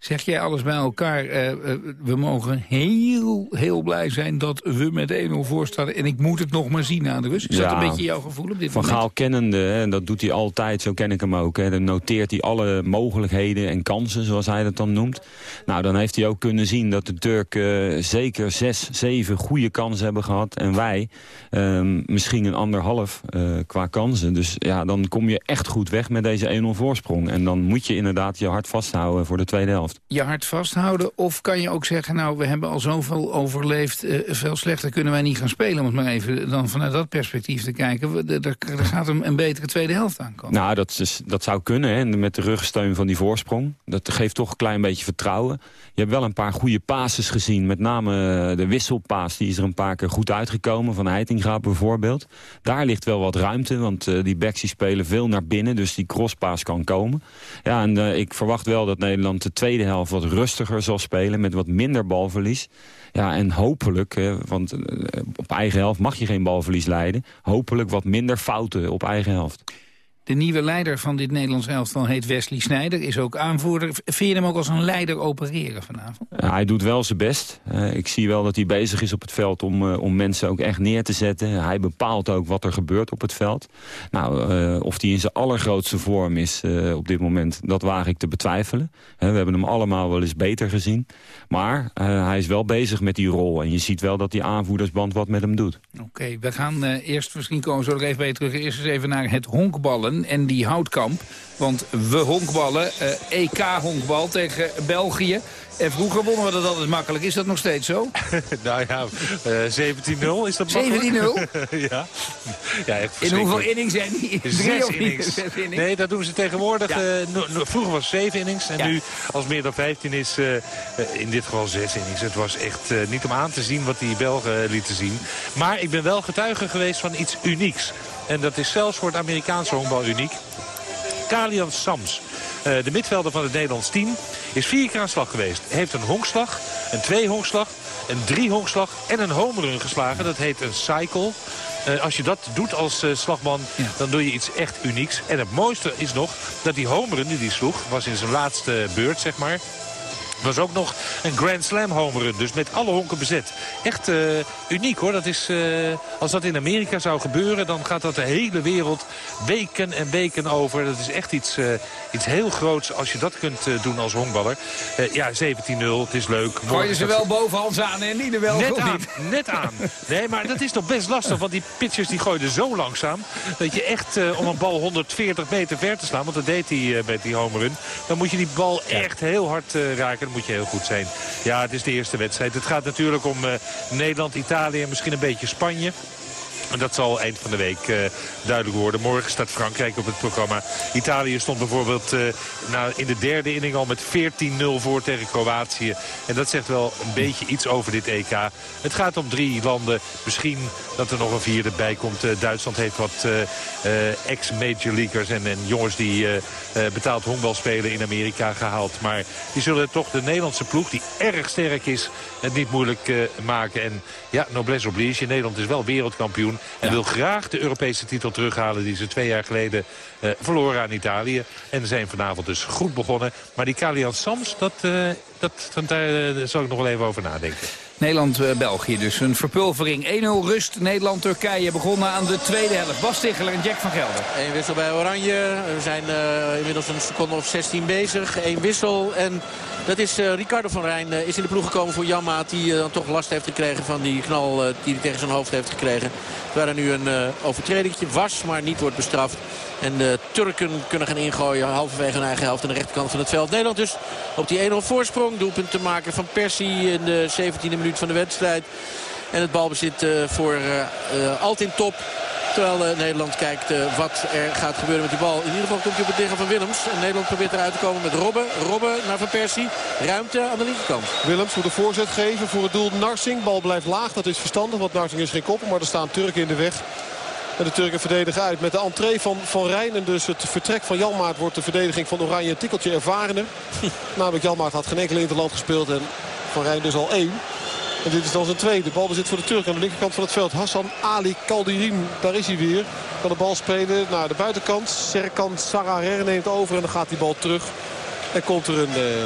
[SPEAKER 3] Zeg jij alles bij elkaar, uh, uh, we mogen heel, heel blij zijn dat we met 1-0 voorstaan. En ik moet het nog maar zien aan de rust. Is ja, dat een beetje jouw gevoel op dit
[SPEAKER 4] van
[SPEAKER 3] moment?
[SPEAKER 4] Gaal kennende, hè, dat doet hij altijd, zo ken ik hem ook. Hè, dan noteert hij alle mogelijkheden en kansen, zoals hij dat dan noemt. Nou, dan heeft hij ook kunnen zien dat de Turken uh, zeker zes, zeven goede kansen hebben gehad. En wij misschien een anderhalf qua kansen. Dus ja, dan kom je echt goed weg met deze 1-0 voorsprong. En dan moet je inderdaad je hart vasthouden voor de tweede helft
[SPEAKER 3] je hart vasthouden? Of kan je ook zeggen, nou, we hebben al zoveel overleefd... Uh, veel slechter kunnen wij niet gaan spelen... om het maar even dan vanuit dat perspectief te kijken. Er, gaat een, een betere tweede helft aankomen.
[SPEAKER 4] Nou, dat, is, dat zou kunnen, hè, met de rugsteun van die voorsprong. Dat geeft toch een klein beetje vertrouwen. Je hebt wel een paar goede passes gezien. Met name de wisselpaas, die is er een paar keer goed uitgekomen. Van Heitinga bijvoorbeeld. Daar ligt wel wat ruimte, want uh, die backs die spelen veel naar binnen. Dus die crosspaas kan komen. Ja, en ik verwacht wel dat Nederland de tweede helft wat rustiger zal spelen... met wat minder balverlies. Ja, en hopelijk, want op eigen helft mag je geen balverlies leiden... hopelijk wat minder fouten op eigen helft.
[SPEAKER 3] De nieuwe leider van dit Nederlands elftal heet Wesley Snijder, is ook aanvoerder. Vind je hem ook als een leider opereren vanavond?
[SPEAKER 4] hij doet wel zijn best. Uh, ik zie wel dat hij bezig is op het veld om, uh, om mensen ook echt neer te zetten. Hij bepaalt ook wat er gebeurt op het veld. Nou, uh, of hij in zijn allergrootste vorm is op dit moment, dat waag ik te betwijfelen. we hebben hem allemaal wel eens beter gezien. Maar hij is wel bezig met die rol. En je ziet wel dat die aanvoerdersband wat met hem doet.
[SPEAKER 3] Oké, okay, we gaan eerst, misschien komen we zo even bij terug. Eerst eens even naar het honkballen en die houtkamp. Want we honkballen, uh, EK-honkbal tegen België. En vroeger wonnen we dat altijd makkelijk. Is dat nog steeds zo?
[SPEAKER 22] nou ja, uh, 17-0 is dat makkelijk.
[SPEAKER 3] 17-0?
[SPEAKER 22] ja. ja
[SPEAKER 3] In hoeveel innings zijn die?
[SPEAKER 22] Zes innings. Zes innings. Nee, dat doen ze tegenwoordig. Ja. Uh, vroeger was het 7 innings. En ja. nu, als meer dan 15 is, uh, in dit geval 6 innings. Het was echt niet om aan te zien wat die Belgen lieten zien. Maar ik ben wel getuige geweest van iets unieks. En dat is zelfs voor het Amerikaanse honkbal uniek. Kalian Sams, uh, de midvelder van het Nederlands team, is vier keer aan slag geweest. Heeft een honkslag, een twee honkslag, een drie honkslag en een homerun geslagen. Dat heet een cycle. Uh, als je dat doet als uh, slagman, ja. dan doe je iets echt unieks. En het mooiste is nog dat die homerun die hij sloeg, was in zijn laatste beurt, zeg maar was ook nog een Grand Slam homerun. Dus met alle honken bezet. Echt uh, uniek hoor. Dat is, uh, als dat in Amerika zou gebeuren, dan gaat dat de hele wereld weken en weken over. Dat is echt iets, uh, iets heel groots als je dat kunt doen als honkballer. ja, 17-0, het is leuk.
[SPEAKER 3] Gooi je ze wel bovenhands aan en niet wel
[SPEAKER 22] net aan,
[SPEAKER 3] niet.
[SPEAKER 22] Net aan. Nee, maar dat is toch best lastig. Want die pitchers die gooiden zo langzaam. Dat je echt om een bal 140 meter ver te slaan. Want dat deed hij met die homerun. Dan moet je die bal echt heel hard raken moet je heel goed zijn. Ja, het is de eerste wedstrijd. Het gaat natuurlijk om uh, Nederland, Italië en misschien een beetje Spanje. En dat zal eind van de week uh, duidelijk worden. Morgen staat Frankrijk op het programma. Italië stond bijvoorbeeld nou, in de derde inning al met 14-0 voor tegen Kroatië. En dat zegt wel een beetje iets over dit EK. Het gaat om drie landen. Misschien dat er nog een vierde bij komt. Uh, Duitsland heeft wat ex-major leaguers en, en, jongens die betaald honkbal spelen in Amerika gehaald. Maar die zullen toch de Nederlandse ploeg, die erg sterk is, het niet moeilijk maken. En ja, noblesse oblige. Nederland is wel wereldkampioen. En ja. wil graag de Europese titel terughalen die ze twee jaar geleden uh, verloren aan Italië. En zijn vanavond dus goed begonnen. Maar die Kalian Sams, dat, uh, dat, daar uh, zal ik nog wel even over nadenken.
[SPEAKER 3] Nederland-België dus. Een verpulvering. 1-0 rust. Nederland-Turkije begonnen aan de tweede helft. Bas Ticheler en Jack van Gelder.
[SPEAKER 1] Eén wissel bij Oranje. We zijn uh, inmiddels een seconde of 16 bezig. Eén wissel. En dat is uh, Ricardo van Rijn. Uh, is in de ploeg gekomen voor Janmaat. Die dan toch last heeft gekregen van die knal die hij tegen zijn hoofd heeft gekregen. Waar er nu een overtreding was, maar niet wordt bestraft. En de Turken kunnen gaan ingooien halverwege hun eigen helft aan de rechterkant van het veld. Nederland dus op die 1-0 voorsprong. Doelpunt te maken van Persie in de 17e minuut van de wedstrijd. En het balbezit voor Altin top. Terwijl Nederland kijkt wat er gaat gebeuren met die bal. In ieder geval komt hij op het liggen van Willems. En Nederland probeert eruit te komen met Robben. Robben naar Van Persie. Ruimte aan de linkerkant.
[SPEAKER 2] Willems moet de voorzet geven voor het doel Narsing. Bal blijft laag. Dat is verstandig, want Narsing is geen koppel. Maar er staan Turken in de weg. En de Turken verdedigen uit met de entree van Van Rijn. En dus het vertrek van Janmaat wordt de verdediging van Oranje een tikkeltje ervarener. Namelijk Janmaat had geen enkele interland gespeeld. En Van Rijn dus al één. En dit is dan zijn tweede. Bal bezit voor de Turk aan de linkerkant van het veld. Hassan Ali Kaldirim, daar is hij weer. Kan de bal spelen naar de buitenkant. Serkan Sararer neemt over en dan gaat die bal terug. En komt er een uh,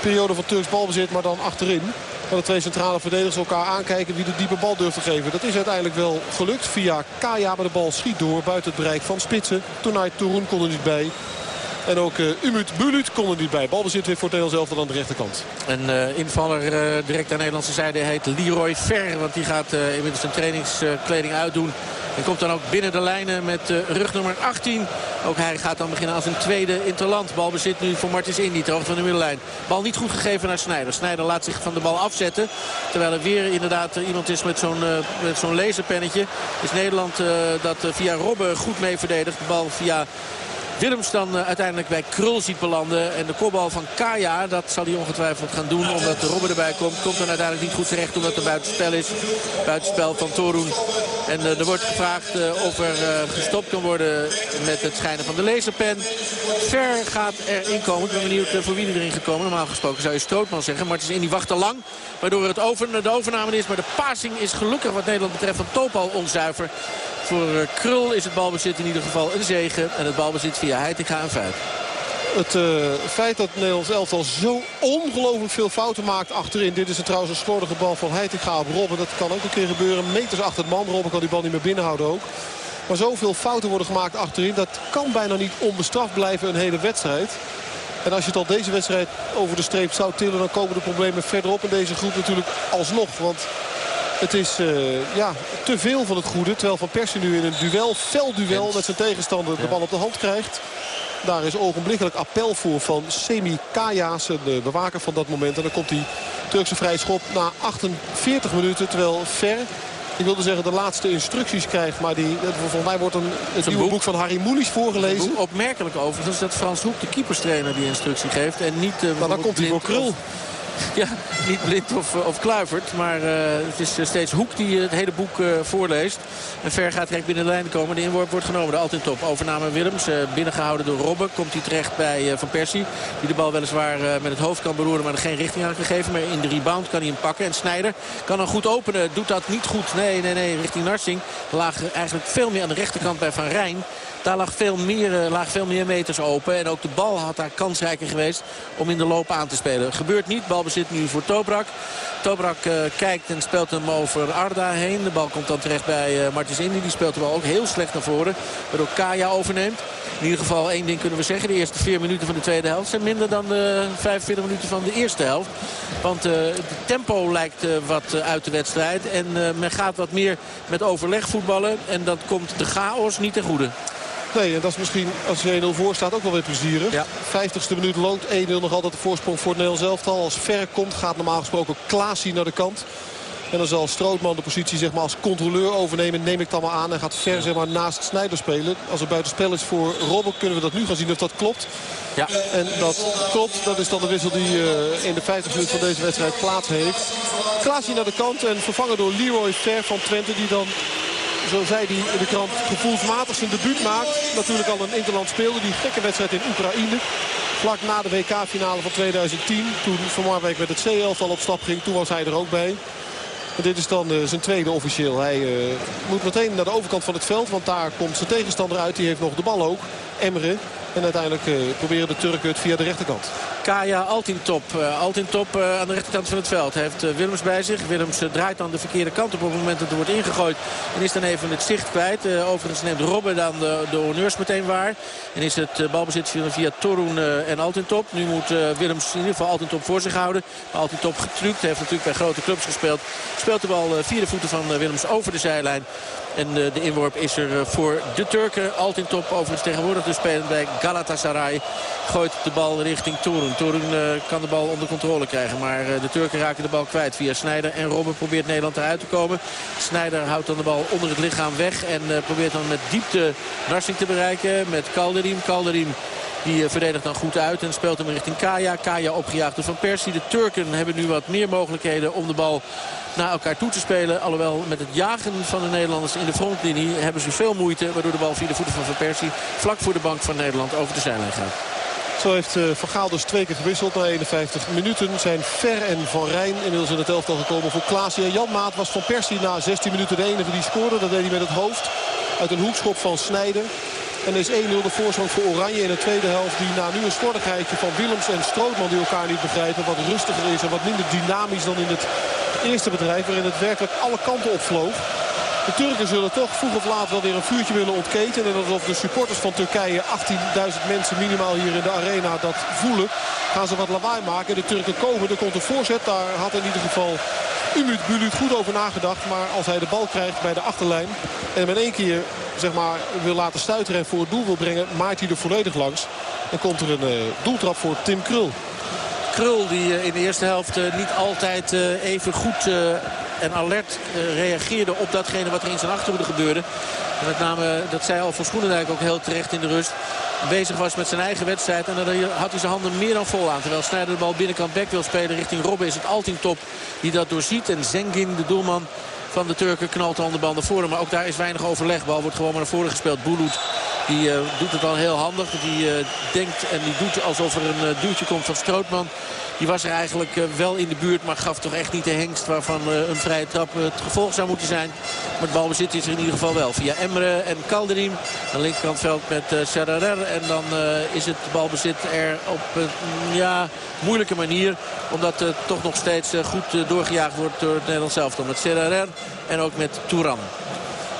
[SPEAKER 2] periode van Turks balbezit, maar dan achterin. Waar de twee centrale verdedigers elkaar aankijken wie de diepe bal durft te geven. Dat is uiteindelijk wel gelukt via Kaya. Maar de bal schiet door buiten het bereik van Spitsen. Tonai Turun kon er niet bij. En ook uh, Umut Bulut kon er niet bij. Balbezit weer voor Nederlands elftal aan de rechterkant.
[SPEAKER 1] Een uh, invaller uh, direct aan de Nederlandse zijde heet Leroy Ver. Want die gaat inmiddels zijn trainingskleding uitdoen. En komt dan ook binnen de lijnen met uh, rug nummer 18. Ook hij gaat dan beginnen als een tweede interland. Bal bezit nu voor Martins Indy, ter hoogte van de middenlijn. Bal niet goed gegeven naar Snijder. Snijder laat zich van de bal afzetten. Terwijl er weer inderdaad iemand is met zo'n uh, zo'n laserpennetje. Is Nederland dat via Robben goed mee verdedigt. De bal via Willems dan uiteindelijk bij Krul ziet belanden. En de kopbal van Kaya, dat zal hij ongetwijfeld gaan doen. Omdat de Robben erbij komt. Komt dan uiteindelijk niet goed terecht omdat er buitenspel is. Buitenspel van Torun. En er wordt gevraagd of er gestopt kan worden met het schijnen van de laserpen. Ver gaat erin komen. Ik ben benieuwd voor wie er erin gekomen. Normaal gesproken zou je Strootman zeggen. Maar het is in die wacht te lang. Waardoor het over, de overname is. Maar de passing is gelukkig wat Nederland betreft van Topal onzuiver. Voor Krul is het balbezit in ieder geval een zegen. En het balbezit via Heitinga en Feit.
[SPEAKER 2] Het uh, feit dat Nederlands elftal zo ongelooflijk veel fouten maakt achterin. Dit is een trouwens een slordige bal van Heitinga op Robben. Dat kan ook een keer gebeuren. Meters achter het man. Robben kan die bal niet meer binnenhouden ook. Maar zoveel fouten worden gemaakt achterin. Dat kan bijna niet onbestraft blijven een hele wedstrijd. En als je het al deze wedstrijd over de streep zou tillen... dan komen de problemen verderop in deze groep natuurlijk alsnog. Want het is uh, ja, te veel van het goede. Terwijl Van Persie nu in een duel, fel duel met zijn tegenstander de bal op de hand krijgt. Daar is ogenblikkelijk appel voor van Semi Kaya's, de bewaker van dat moment. En dan komt die Turkse vrije schop na 48 minuten. Terwijl Ver ik wilde zeggen de laatste instructies krijgt. Maar die, volgens mij wordt een, het nieuwe boek. boek van Harry Moelis voorgelezen.
[SPEAKER 1] Opmerkelijk overigens dat Frans Hoek, de keeperstrainer, die instructie geeft. En niet... Uh,
[SPEAKER 2] maar dan komt hij voor Krul.
[SPEAKER 1] Ja, niet Blind of, of Kluivert. Maar uh, het is eh, steeds Hoek die het hele boek voorleest. En Ver gaat direct binnen de lijn komen. De inworp wordt genomen. De altijd top. Overname Willems. Binnengehouden door Robben. Komt hij terecht bij Van Persie. Die de bal weliswaar met het hoofd kan beroeren. Maar er geen richting aan kan geven. Maar in de rebound kan hij hem pakken. En Snijder kan dan goed openen. Doet dat niet goed. Nee, nee, nee. Richting Narsing. Lag eigenlijk veel meer aan de rechterkant bij Van Rijn. Daar lag veel, meer, lag veel meer meters open. En ook de bal had daar kansrijker geweest om in de loop aan te spelen. Gebeurt niet. Balbezit nu voor Tobrak. Tobrak uh, kijkt en speelt hem over Arda heen. De bal komt dan terecht bij uh, Martins Indy. Die speelt de bal ook heel slecht naar voren. Waardoor Kaya overneemt. In ieder geval één ding kunnen we zeggen. De eerste vier minuten van de tweede helft zijn minder dan de 45 minuten van de eerste helft. Want het tempo lijkt wat uit de wedstrijd. En men gaat wat meer met overleg voetballen. En dat komt de chaos niet ten goede.
[SPEAKER 2] Nee, en dat is misschien als je 1-0 voor staat ook wel weer plezierig. Ja. 50ste minuut loopt 1-0 nog altijd de voorsprong voor het Nederlands elftal. Als Ver komt gaat normaal gesproken Klaasie naar de kant. En dan zal Strootman de positie zeg maar, als controleur overnemen. Neem ik dan maar aan. En gaat Ver zeg maar, naast Snijder spelen. Als er buitenspel is voor Robben kunnen we dat nu gaan zien of dat klopt. Ja. En dat klopt. Dat is dan de wissel die uh, in de 50 minuten van deze wedstrijd plaats heeft. Klaasie naar de kant en vervangen door Leroy Ver van Twente. Die dan zo zei hij in de krant, gevoelsmatig zijn debuut maakt. Natuurlijk al een interland speelde, die gekke wedstrijd in Oekraïne. Vlak na de WK-finale van 2010, toen Van Marwijk met het C-elftal op stap ging, toen was hij er ook bij. En dit is dan uh, zijn tweede officieel. Hij uh, moet meteen naar de overkant van het veld, want daar komt zijn tegenstander uit. Die heeft nog de bal ook, Emre. En uiteindelijk uh, proberen de Turken het via de rechterkant.
[SPEAKER 1] Kaya Altintop. Uh, Altintop uh, aan de rechterkant van het veld. Heeft uh, Willems bij zich. Willems draait dan de verkeerde kant op op het moment dat er wordt ingegooid. En is dan even het zicht kwijt. overigens neemt Robben dan de, de honneurs meteen waar. En is het balbezit via, Torun en Altintop. Nu moet Willems in ieder geval Altintop voor zich houden. Altintop getrukt. Heeft natuurlijk bij grote clubs gespeeld. Speelt de bal via de voeten van Willems over de zijlijn. En de inworp is er voor de Turken. Altintop overigens tegenwoordig te spelen bij Galatasaray. Gooit de bal richting Torun. Torun uh, kan de bal onder controle krijgen. Maar uh, de Turken raken de bal kwijt via Snijder. En Robben probeert Nederland eruit te komen. Snijder houdt dan de bal onder het lichaam weg. En uh, probeert dan met diepte Narsing te bereiken. Met Kalderim. Kalderim die verdedigt dan goed uit en speelt hem richting Kaya. Kaya opgejaagd door Van Persie. De Turken hebben nu wat meer mogelijkheden om de bal naar elkaar toe te spelen. Alhoewel met het jagen van de Nederlanders in de frontlinie hebben ze veel moeite. Waardoor de bal via de voeten van Van Persie vlak voor de bank van Nederland over de zijlijn gaat.
[SPEAKER 2] Zo heeft uh, Van dus twee keer gewisseld na 51 minuten. Zijn Ver en Van Rijn inmiddels in het elftal gekomen voor Klaasje. Jan Maat was Van Persie na 16 minuten de enige die scoorde. Dat deed hij met het hoofd uit een hoekschop van Snijder. En is 1-0 de voorsprong voor Oranje in de tweede helft. Die na nu een slordigheidje van Willems en Strootman die elkaar niet begrijpen. Wat rustiger is en wat minder dynamisch dan in het eerste bedrijf. Waarin het werkelijk alle kanten opvloog. De Turken zullen toch vroeg of laat wel weer een vuurtje willen ontketen. En alsof de supporters van Turkije, 18.000 mensen minimaal hier in de arena, dat voelen. Gaan ze wat lawaai maken. De Turken komen, er komt een voorzet. Daar had in ieder geval Umut Bulut goed over nagedacht. Maar als hij de bal krijgt bij de achterlijn en hem in één keer zeg maar, wil laten stuiteren en voor het doel wil brengen, maait hij er volledig langs. En komt er een uh, doeltrap voor Tim Krul.
[SPEAKER 1] Krul die eh, in de eerste helft eh, niet altijd even goed en alert reageerde op datgene wat er in zijn achterhoede gebeurde. Met name, dat zei al voor Schoenendijk ook heel terecht in de rust bezig was met zijn eigen wedstrijd. En dan had hij zijn handen meer dan vol aan. Terwijl Snijder de bal binnenkant back wil spelen richting Robben is het Alting-top die dat doorziet. En Zengin, de doelman van de Turken, knalt de bal naar voren. Maar ook daar is weinig overleg. Bal wordt gewoon maar naar voren gespeeld. Bulut die uh, doet het al heel handig. Die uh, denkt en die doet alsof er een uh, duwtje komt van Strootman. Die was er eigenlijk wel in de buurt, maar gaf toch echt niet de hengst waarvan een vrije trap het gevolg zou moeten zijn. Maar het balbezit is er in ieder geval wel. Via Emre en Calderim. Aan de linkerkant veld met uh, Serrarer. En dan is het balbezit er op een ja, moeilijke manier. Omdat het toch nog steeds goed doorgejaagd wordt door het Nederlands elftal. Met Serrarer en ook met Touran.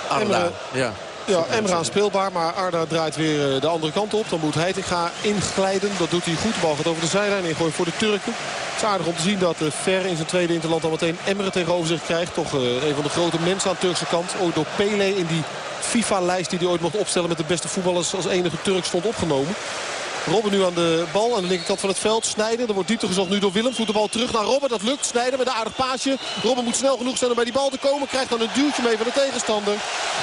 [SPEAKER 1] Arda, ja.
[SPEAKER 2] Ja, Emra speelbaar, maar Arda draait weer de andere kant op. Dan moet Heitinga inglijden. Dat doet hij goed. De bal gaat over de zijlijn ingooien voor de Turken. Het is aardig om te zien dat Ver in zijn tweede interland al meteen Emre tegenover zich krijgt. Toch een van de grote mensen aan de Turkse kant. Ooit door Pele in die FIFA-lijst die hij ooit mocht opstellen met de beste voetballers als enige Turk stond opgenomen. Robben nu aan de bal aan de linkerkant van het veld. Snijden, er wordt diepte gezocht nu door Willem. Voet de bal terug naar Robben, dat lukt. Snijden met een aardig paasje. Robben moet snel genoeg zijn om bij die bal te komen. Krijgt dan een duwtje mee van de tegenstander.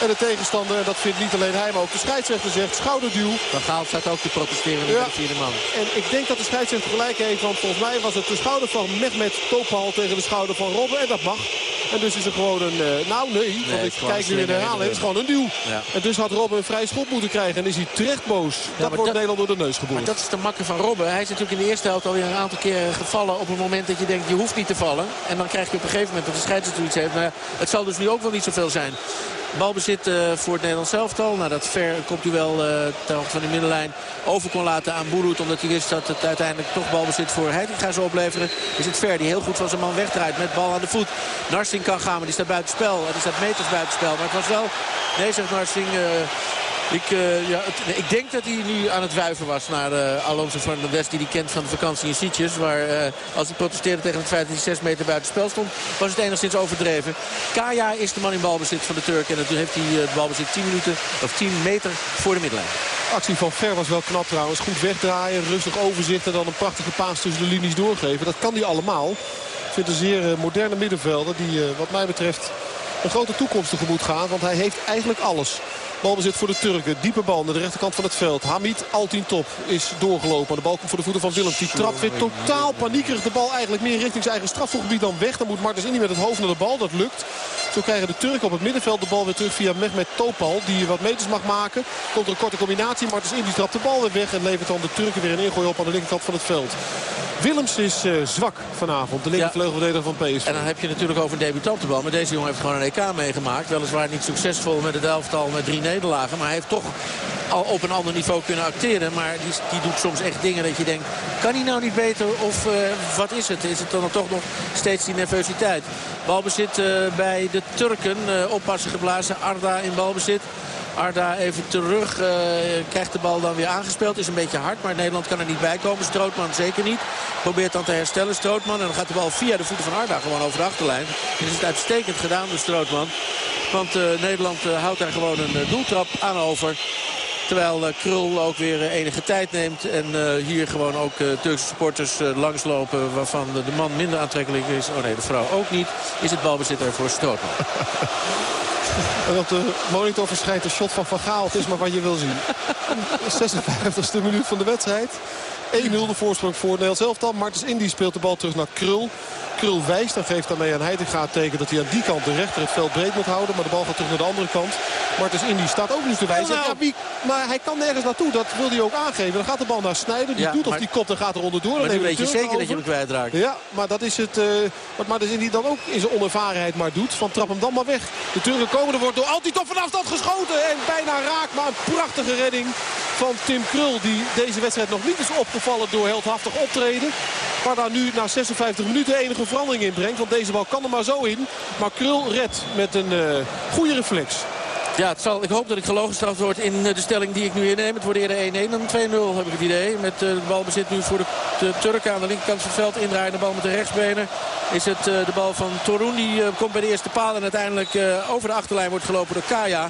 [SPEAKER 2] En de tegenstander, en dat vindt niet alleen hij, maar ook de scheidsrechter zegt schouderduw.
[SPEAKER 1] Dan Gaal staat ook te protesteren
[SPEAKER 2] Ja.
[SPEAKER 1] de vierde man.
[SPEAKER 2] En ik denk dat de scheidsrechter gelijk heeft. Want volgens mij was het de schouder van Mehmet Topal tegen de schouder van Robben. En dat mag. En dus is er gewoon een... eh, nou nee, want ik kijk nu in de herhaling. Het is gewoon een duw.
[SPEAKER 1] Ja.
[SPEAKER 2] En dus had Robben een vrij schop moeten krijgen. En is hij terecht boos. dat wordt
[SPEAKER 1] dat-
[SPEAKER 2] Nederland door de neus geboord.
[SPEAKER 1] Dat is de makker van Robben. Hij is natuurlijk in de eerste helft alweer een aantal keren gevallen op het moment dat je denkt je hoeft niet te vallen. En dan krijg je op een gegeven moment dat de scheidsrechter iets heeft. Maar het zal dus nu ook wel niet zoveel zijn. Balbezit eh, voor het Nederlands elftal. Nou, dat ver komt u wel eh ter hoogte van de middenlijn over kon laten aan Boeroet. Omdat hij wist dat het uiteindelijk toch balbezit voor Heitinga zou opleveren. Is het ver die heel goed van zijn man wegdraait met bal aan de voet. Narsing kan gaan, maar die staat buitenspel. En die staat meters buitenspel. Maar het was wel... Nee, zegt Narsing... eh, ik, eh, ja, ik denk dat hij nu aan het wuiven was naar eh, Alonso van de West. Die hij kent van de vakantie in Sitges. Waar eh, als hij protesteerde tegen het feit dat hij 6 meter buiten spel stond. Was het enigszins overdreven. Kaya is de man in balbezit van de Turk. En toen heeft hij het balbezit 10 minuten of 10 meter voor de middenlijn.
[SPEAKER 2] actie van Ver was wel knap trouwens. Goed wegdraaien, rustig overzicht en dan een prachtige paas tussen de linies doorgeven. Dat kan hij allemaal. Ik vind een zeer moderne middenvelder die wat mij betreft een grote toekomst tegemoet gaat. Want hij heeft eigenlijk alles. Balbezit voor de Turken. Diepe bal naar de rechterkant van het veld. Hamid Altintop is doorgelopen. De bal komt voor de voeten van Willems. Die trapt weer totaal paniekerig de bal eigenlijk meer richting zijn eigen strafgebied dan weg. Dan moet Martens Indy met het hoofd naar de bal. Dat lukt. Zo krijgen de Turken op het middenveld de bal weer terug via Mehmet Topal. Die wat meters mag maken. Komt er een korte combinatie. Martens Indy trapt de bal weer weg. En levert dan de Turken weer een ingooi op aan de linkerkant van het veld. Willems is eh, zwak vanavond. De linkervleugelverdediger van PSV.
[SPEAKER 1] En dan heb je natuurlijk over een debutantenbal. Maar deze jongen heeft gewoon een EK meegemaakt. Weliswaar niet succesvol met het elftal met drie Maar hij heeft toch al op een ander niveau kunnen acteren. Maar die, die doet soms echt dingen dat je denkt... kan hij nou niet beter of eh, wat is het? Is het dan toch nog steeds die nervositeit? Balbezit eh, bij de Turken. eh, oppassen geblazen. Arda in balbezit. Arda even terug. krijgt de bal dan weer aangespeeld. Is een beetje hard, maar Nederland kan er niet bij komen. Strootman zeker niet. Probeert dan te herstellen Strootman. En dan gaat de bal via de voeten van Arda gewoon over de achterlijn. En is het uitstekend gedaan door Strootman. Want eh, Nederland eh, houdt daar gewoon een eh, doeltrap aan over. Terwijl Krul ook weer enige tijd neemt. En hier gewoon ook Turkse supporters langslopen. Waarvan de, man minder aantrekkelijk is. Oh nee, de vrouw ook niet. Is het balbezit voor Strootman.
[SPEAKER 2] En op de monitor verschijnt een shot van Van Gaal. Het is maar wat je wil zien. 56e minuut van de wedstrijd. 1-0 de voorsprong voor Nederland elftal. Martens Indy speelt de bal terug naar Krul. Krul wijst en geeft daarmee aan Heitinga het teken dat hij aan die kant de rechter het veld breed moet houden. Maar de bal gaat terug naar de andere kant. Martens Indy staat ook nu te wijzen. Ja, wie, maar hij kan nergens naartoe. Dat wil hij ook aangeven. Dan gaat de bal naar Snijder. Die
[SPEAKER 1] Ja,
[SPEAKER 2] doet of
[SPEAKER 1] maar-
[SPEAKER 2] die kop en gaat er onderdoor. Dan
[SPEAKER 1] Maar nu
[SPEAKER 2] nemen
[SPEAKER 1] weet je zeker dat je hem kwijtraakt.
[SPEAKER 2] Ja, maar dat is het. eh, wat Martens Indy dan ook in zijn onervarenheid maar doet. Van trap hem dan maar weg. De Turken komen. Er wordt door Altitop van afstand geschoten. En bijna raakt. Maar een prachtige redding van Tim Krul. Die deze wedstrijd nog niet is opgevallen door heldhaftig optreden. Maar daar nu na 56 minuten enige verandering in brengt. Want deze bal kan er maar zo in. Maar Krul redt met een eh, goede reflex.
[SPEAKER 1] Ja, ik hoop dat ik gelogen word in eh, de stelling die ik nu inneem. Het wordt eerder 1-1 dan 2-0 heb ik het idee. Met eh, de balbezit nu voor de, de Turken aan de linkerkant van het veld. Indraaien de bal met de rechtsbenen. Is het eh, de bal van Torun. Die komt bij de eerste paal en uiteindelijk over de achterlijn wordt gelopen door Kaya.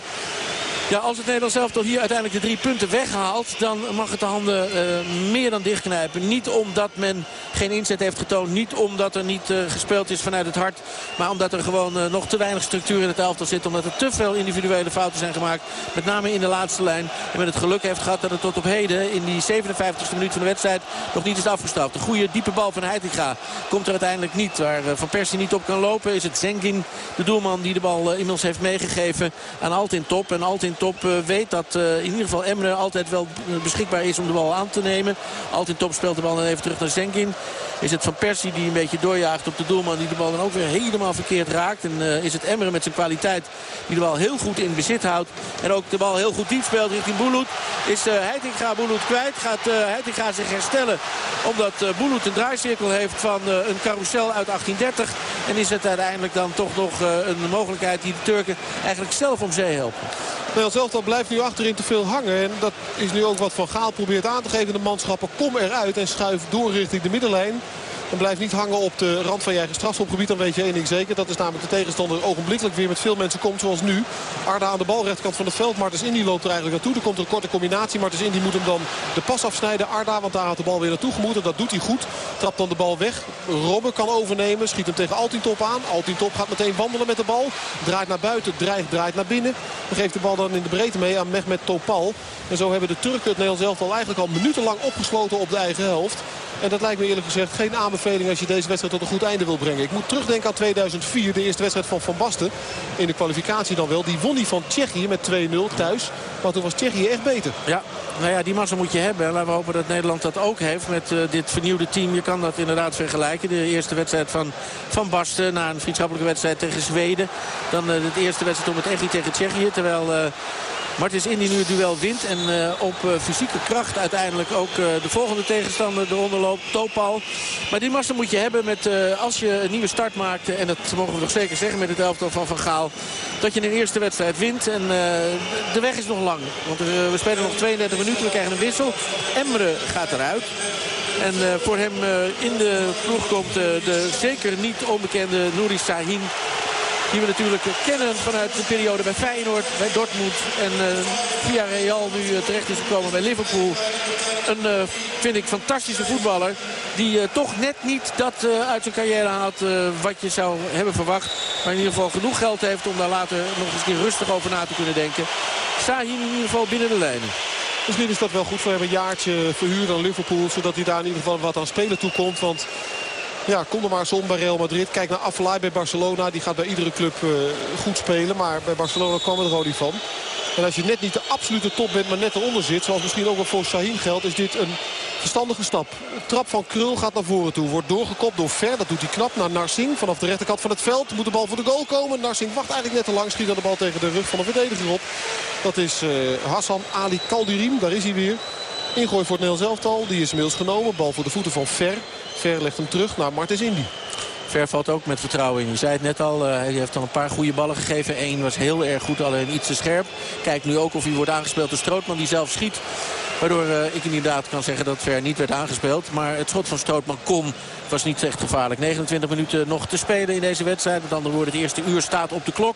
[SPEAKER 1] Ja, als het Nederlands zelf toch hier uiteindelijk de drie punten weghaalt... dan mag het de handen uh, meer dan dichtknijpen. Niet omdat men geen inzet heeft getoond. Niet omdat er niet uh, gespeeld is vanuit het hart. Maar omdat er gewoon uh, nog te weinig structuur in het elftal zit. Omdat er te veel individuele fouten zijn gemaakt. Met name in de laatste lijn. En men het geluk heeft gehad dat het tot op heden... in die 57e minuut van de wedstrijd nog niet is afgestapt. De goede diepe bal van Heitinga komt er uiteindelijk niet. Waar Van Persie niet op kan lopen is het Zengin, de doelman... die de bal inmiddels heeft meegegeven aan Altin Top. En Altin Uh, weet dat uh, in ieder geval Emre altijd wel beschikbaar is om de bal aan te nemen. Altin Top speelt de bal dan even terug naar Zenkin. Is het Van Persie die een beetje doorjaagt op de doelman die de bal dan ook weer helemaal verkeerd raakt. En is het Emre met zijn kwaliteit die de bal heel goed in bezit houdt. En ook de bal heel goed diep speelt richting Boulout. Is Heitinga Boulout kwijt. Gaat Heitinga zich herstellen omdat Boulout een draaicirkel heeft van een carousel uit 1830. En is het uiteindelijk dan toch nog een mogelijkheid die de Turken eigenlijk zelf om zee helpen.
[SPEAKER 2] Nederland zelf dan blijft nu achterin te veel hangen. En dat is nu ook wat Van Gaal probeert aan te geven. De manschappen kom eruit en schuif door richting de middenlijn. En blijf niet hangen op de rand van je eigen strafschopgebied. Dan weet je één ding zeker. Dat is namelijk de tegenstander ogenblikkelijk weer met veel mensen komt zoals nu. Arda aan de bal, rechterkant van het veld. Martens Indy loopt er eigenlijk naartoe. Er komt een korte combinatie. Martens Indy moet hem dan de pas afsnijden. Arda, want daar had de bal weer naartoe gemoeten. Dat doet hij goed. Trapt dan de bal weg. Robben kan overnemen. Schiet hem tegen Altintop aan. Altintop gaat meteen wandelen met de bal. Draait naar buiten. Dreigt, draait naar binnen. Dan geeft de bal dan in de breedte mee aan Mehmet Topal. En zo hebben de Turken het Nederlands elftal eigenlijk al minutenlang opgesloten op de eigen helft. En dat lijkt me eerlijk gezegd geen aanbeveling als je deze wedstrijd tot een goed einde wil brengen. Ik moet terugdenken aan 2004, de eerste wedstrijd van Van Basten. In de kwalificatie dan wel. Die won die van Tsjechië met 2-0 thuis. Maar toen was Tsjechië echt beter.
[SPEAKER 1] Ja, nou ja, die massa moet je hebben. Laten we hopen dat Nederland dat ook heeft met uh, dit vernieuwde team. Je kan dat inderdaad vergelijken. De eerste wedstrijd van Van Basten na een vriendschappelijke wedstrijd tegen Zweden. Dan uh, de eerste wedstrijd om het Echi tegen Tsjechië. Terwijl... Uh, Martins Indy nu het duel wint. En uh, op uh, fysieke kracht uiteindelijk ook uh, de volgende tegenstander eronder loopt. Topal. Maar die massa moet je hebben met als je een nieuwe start maakt. En dat mogen we nog zeker zeggen met het elftal van Van Gaal. Dat je een eerste wedstrijd wint. En de weg is nog lang. Want we spelen nog 32 minuten. We krijgen een wissel. Emre gaat eruit. En voor hem in de ploeg komt de zeker niet onbekende Nouri Sahin. Die we natuurlijk kennen vanuit de periode bij Feyenoord, bij Dortmund. En uh, via Real nu uh, terecht is gekomen bij Liverpool. Een, uh, vind ik, fantastische voetballer. Die toch net niet dat uit zijn carrière haalt wat je zou hebben verwacht. Maar in ieder geval genoeg geld heeft om daar later nog eens rustig over na te kunnen denken. Sahin in ieder geval binnen de lijnen.
[SPEAKER 2] Misschien is dat wel goed voor hem een jaartje verhuurd aan Liverpool. Zodat hij daar in ieder geval wat aan spelen toe komt. Want ja, kom er maar eens om bij Real Madrid. Kijk naar Afellay bij Barcelona. Die gaat bij iedere club uh, goed spelen. Maar bij Barcelona kwam er niet van. En als je net niet de absolute top bent, maar net eronder zit... zoals misschien ook wel voor Shaheen geldt, is dit een verstandige stap. De trap van Krul gaat naar voren toe. Wordt doorgekopt door Ver. Dat doet hij knap naar Narsing. Vanaf de rechterkant van het veld moet de bal voor de goal komen. Narsing wacht eigenlijk net te lang. Schiet dan de bal tegen de rug van de verdediger op. Dat is uh, Hassan Ali Kaldirim. Daar is hij weer. Ingooi voor het Nederlands elftal. Die is inmiddels genomen. Bal voor de voeten van Ver. Ver legt hem terug naar Martens Indy.
[SPEAKER 1] Ver valt ook met vertrouwen in. Je zei het net al, uh, hij heeft dan een paar goede ballen gegeven. Eén was heel erg goed, alleen iets te scherp. Kijkt nu ook of hij wordt aangespeeld door Strootman die zelf schiet. Waardoor uh, ik inderdaad kan zeggen dat Ver niet werd aangespeeld. Maar het schot van Strootman kon was niet echt gevaarlijk. 29 minuten nog te spelen in deze wedstrijd. Met andere woorden, het eerste uur staat op de klok.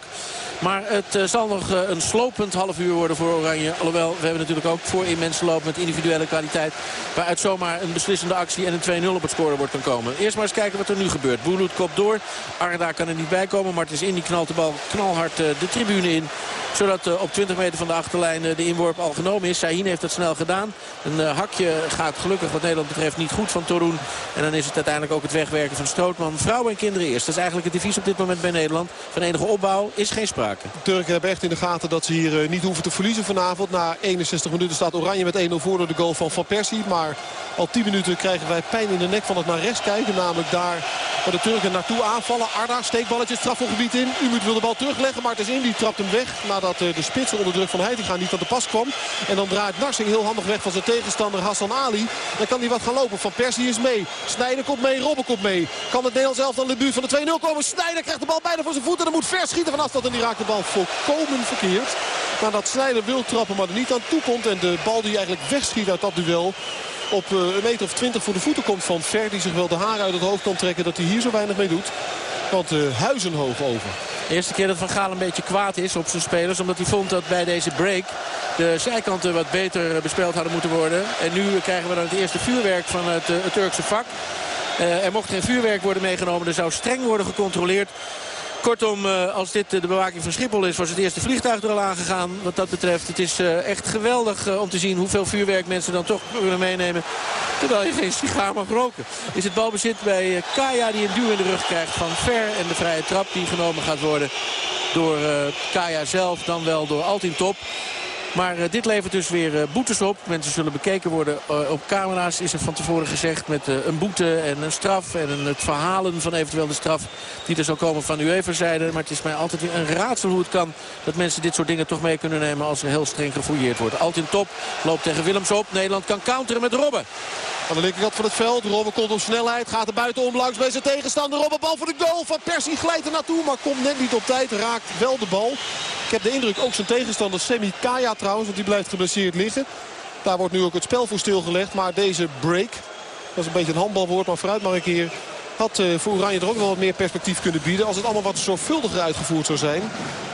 [SPEAKER 1] Maar het uh, zal nog uh, een slopend half uur worden voor Oranje. Alhoewel, we hebben natuurlijk ook voor in mensen lopen met individuele kwaliteit. Waaruit zomaar een beslissende actie en een 2-0 op het scorebord kan komen. Eerst maar eens kijken wat er nu gebeurt. Boerloet kopt door. Arda kan er niet bij komen. Martens in die knalt de bal knalhard de tribune in. Zodat op 20 meter van de achterlijn de inworp al genomen is. Sahin heeft dat snel gedaan. Een uh, hakje gaat gelukkig wat Nederland betreft niet goed van Torun. En dan is het uiteindelijk ook het wegwerken van Strootman. Vrouwen en kinderen eerst. Dat is eigenlijk het devies op dit moment bij Nederland. Van enige opbouw is geen sprake.
[SPEAKER 2] De Turken hebben echt in de gaten dat ze hier niet hoeven te verliezen vanavond. Na 61 minuten staat Oranje met 1-0 voor door de goal van Van Persie. Maar al 10 minuten krijgen wij pijn in de nek van het naar rechts kijken. Namelijk daar waar de Turken naartoe aanvallen. Arda steekballetje strafvolgebied in. Umut wil de bal terugleggen. Maar het is in. Die trapt hem weg. Nadat de spits onder druk van Heitinga niet aan de pas kwam. En dan draait Narsing heel handig weg van zijn tegenstander Hassan Ali. Dan kan hij wat gaan lopen. Van Persie is mee. Snijder komt mee. Robben komt mee. Kan het Nederlands elftal in de buurt van de 2-0 komen. Snijder krijgt de bal bijna voor zijn voeten. Dan moet Vers schieten van afstand. En die raakt de bal volkomen verkeerd. Maar dat Snijder wil trappen maar er niet aan toe komt. En de bal die eigenlijk wegschiet uit dat duel op een meter of twintig voor de voeten komt van Ver. Die zich wel de haren uit het hoofd kan trekken dat hij hier zo weinig mee doet. Want uh, huizenhoog over.
[SPEAKER 1] De eerste keer dat Van Gaal een beetje kwaad is op zijn spelers. Omdat hij vond dat bij deze break de zijkanten wat beter bespeeld hadden moeten worden. En nu krijgen we dan het eerste vuurwerk van het Turkse vak. er mocht geen vuurwerk worden meegenomen. Er zou streng worden gecontroleerd. Kortom, eh, als dit de bewaking van Schiphol is, was het eerste vliegtuig er al aangegaan. Wat dat betreft, het is eh, echt geweldig eh, om te zien hoeveel vuurwerk mensen dan toch kunnen meenemen. Terwijl je geen sigaar mag roken. Is het balbezit bij Kaya die een duw in de rug krijgt van Ver. En de vrije trap die genomen gaat worden door Kaya zelf, dan wel door Altin Top. Maar uh, dit levert dus weer uh, boetes op. Mensen zullen bekeken worden uh, op camera's, is er van tevoren gezegd. Met een boete en een straf en het verhalen van eventueel de straf die er zal komen van UEFA-zijde. Maar het is mij altijd een raadsel hoe het kan dat mensen dit soort dingen toch mee kunnen nemen als er heel streng gefouilleerd wordt. Altin Top loopt tegen Willems op. Nederland kan counteren met Robben.
[SPEAKER 2] Aan de linkerkant van het veld. Robben komt op snelheid. Gaat er buitenom langs bij zijn tegenstander. Robben bal voor de goal van Persie glijdt er naartoe. Maar komt net niet op tijd. Raakt wel de bal. Ik heb de indruk ook zijn tegenstander Semi Kaya trouwens. Want die blijft geblesseerd liggen. Daar wordt nu ook het spel voor stilgelegd. Maar deze break. Dat is een beetje een handbalwoord. Maar vooruit maar een keer. Had uh, voor Oranje er ook wel wat meer perspectief kunnen bieden. Als het allemaal wat zorgvuldiger uitgevoerd zou zijn.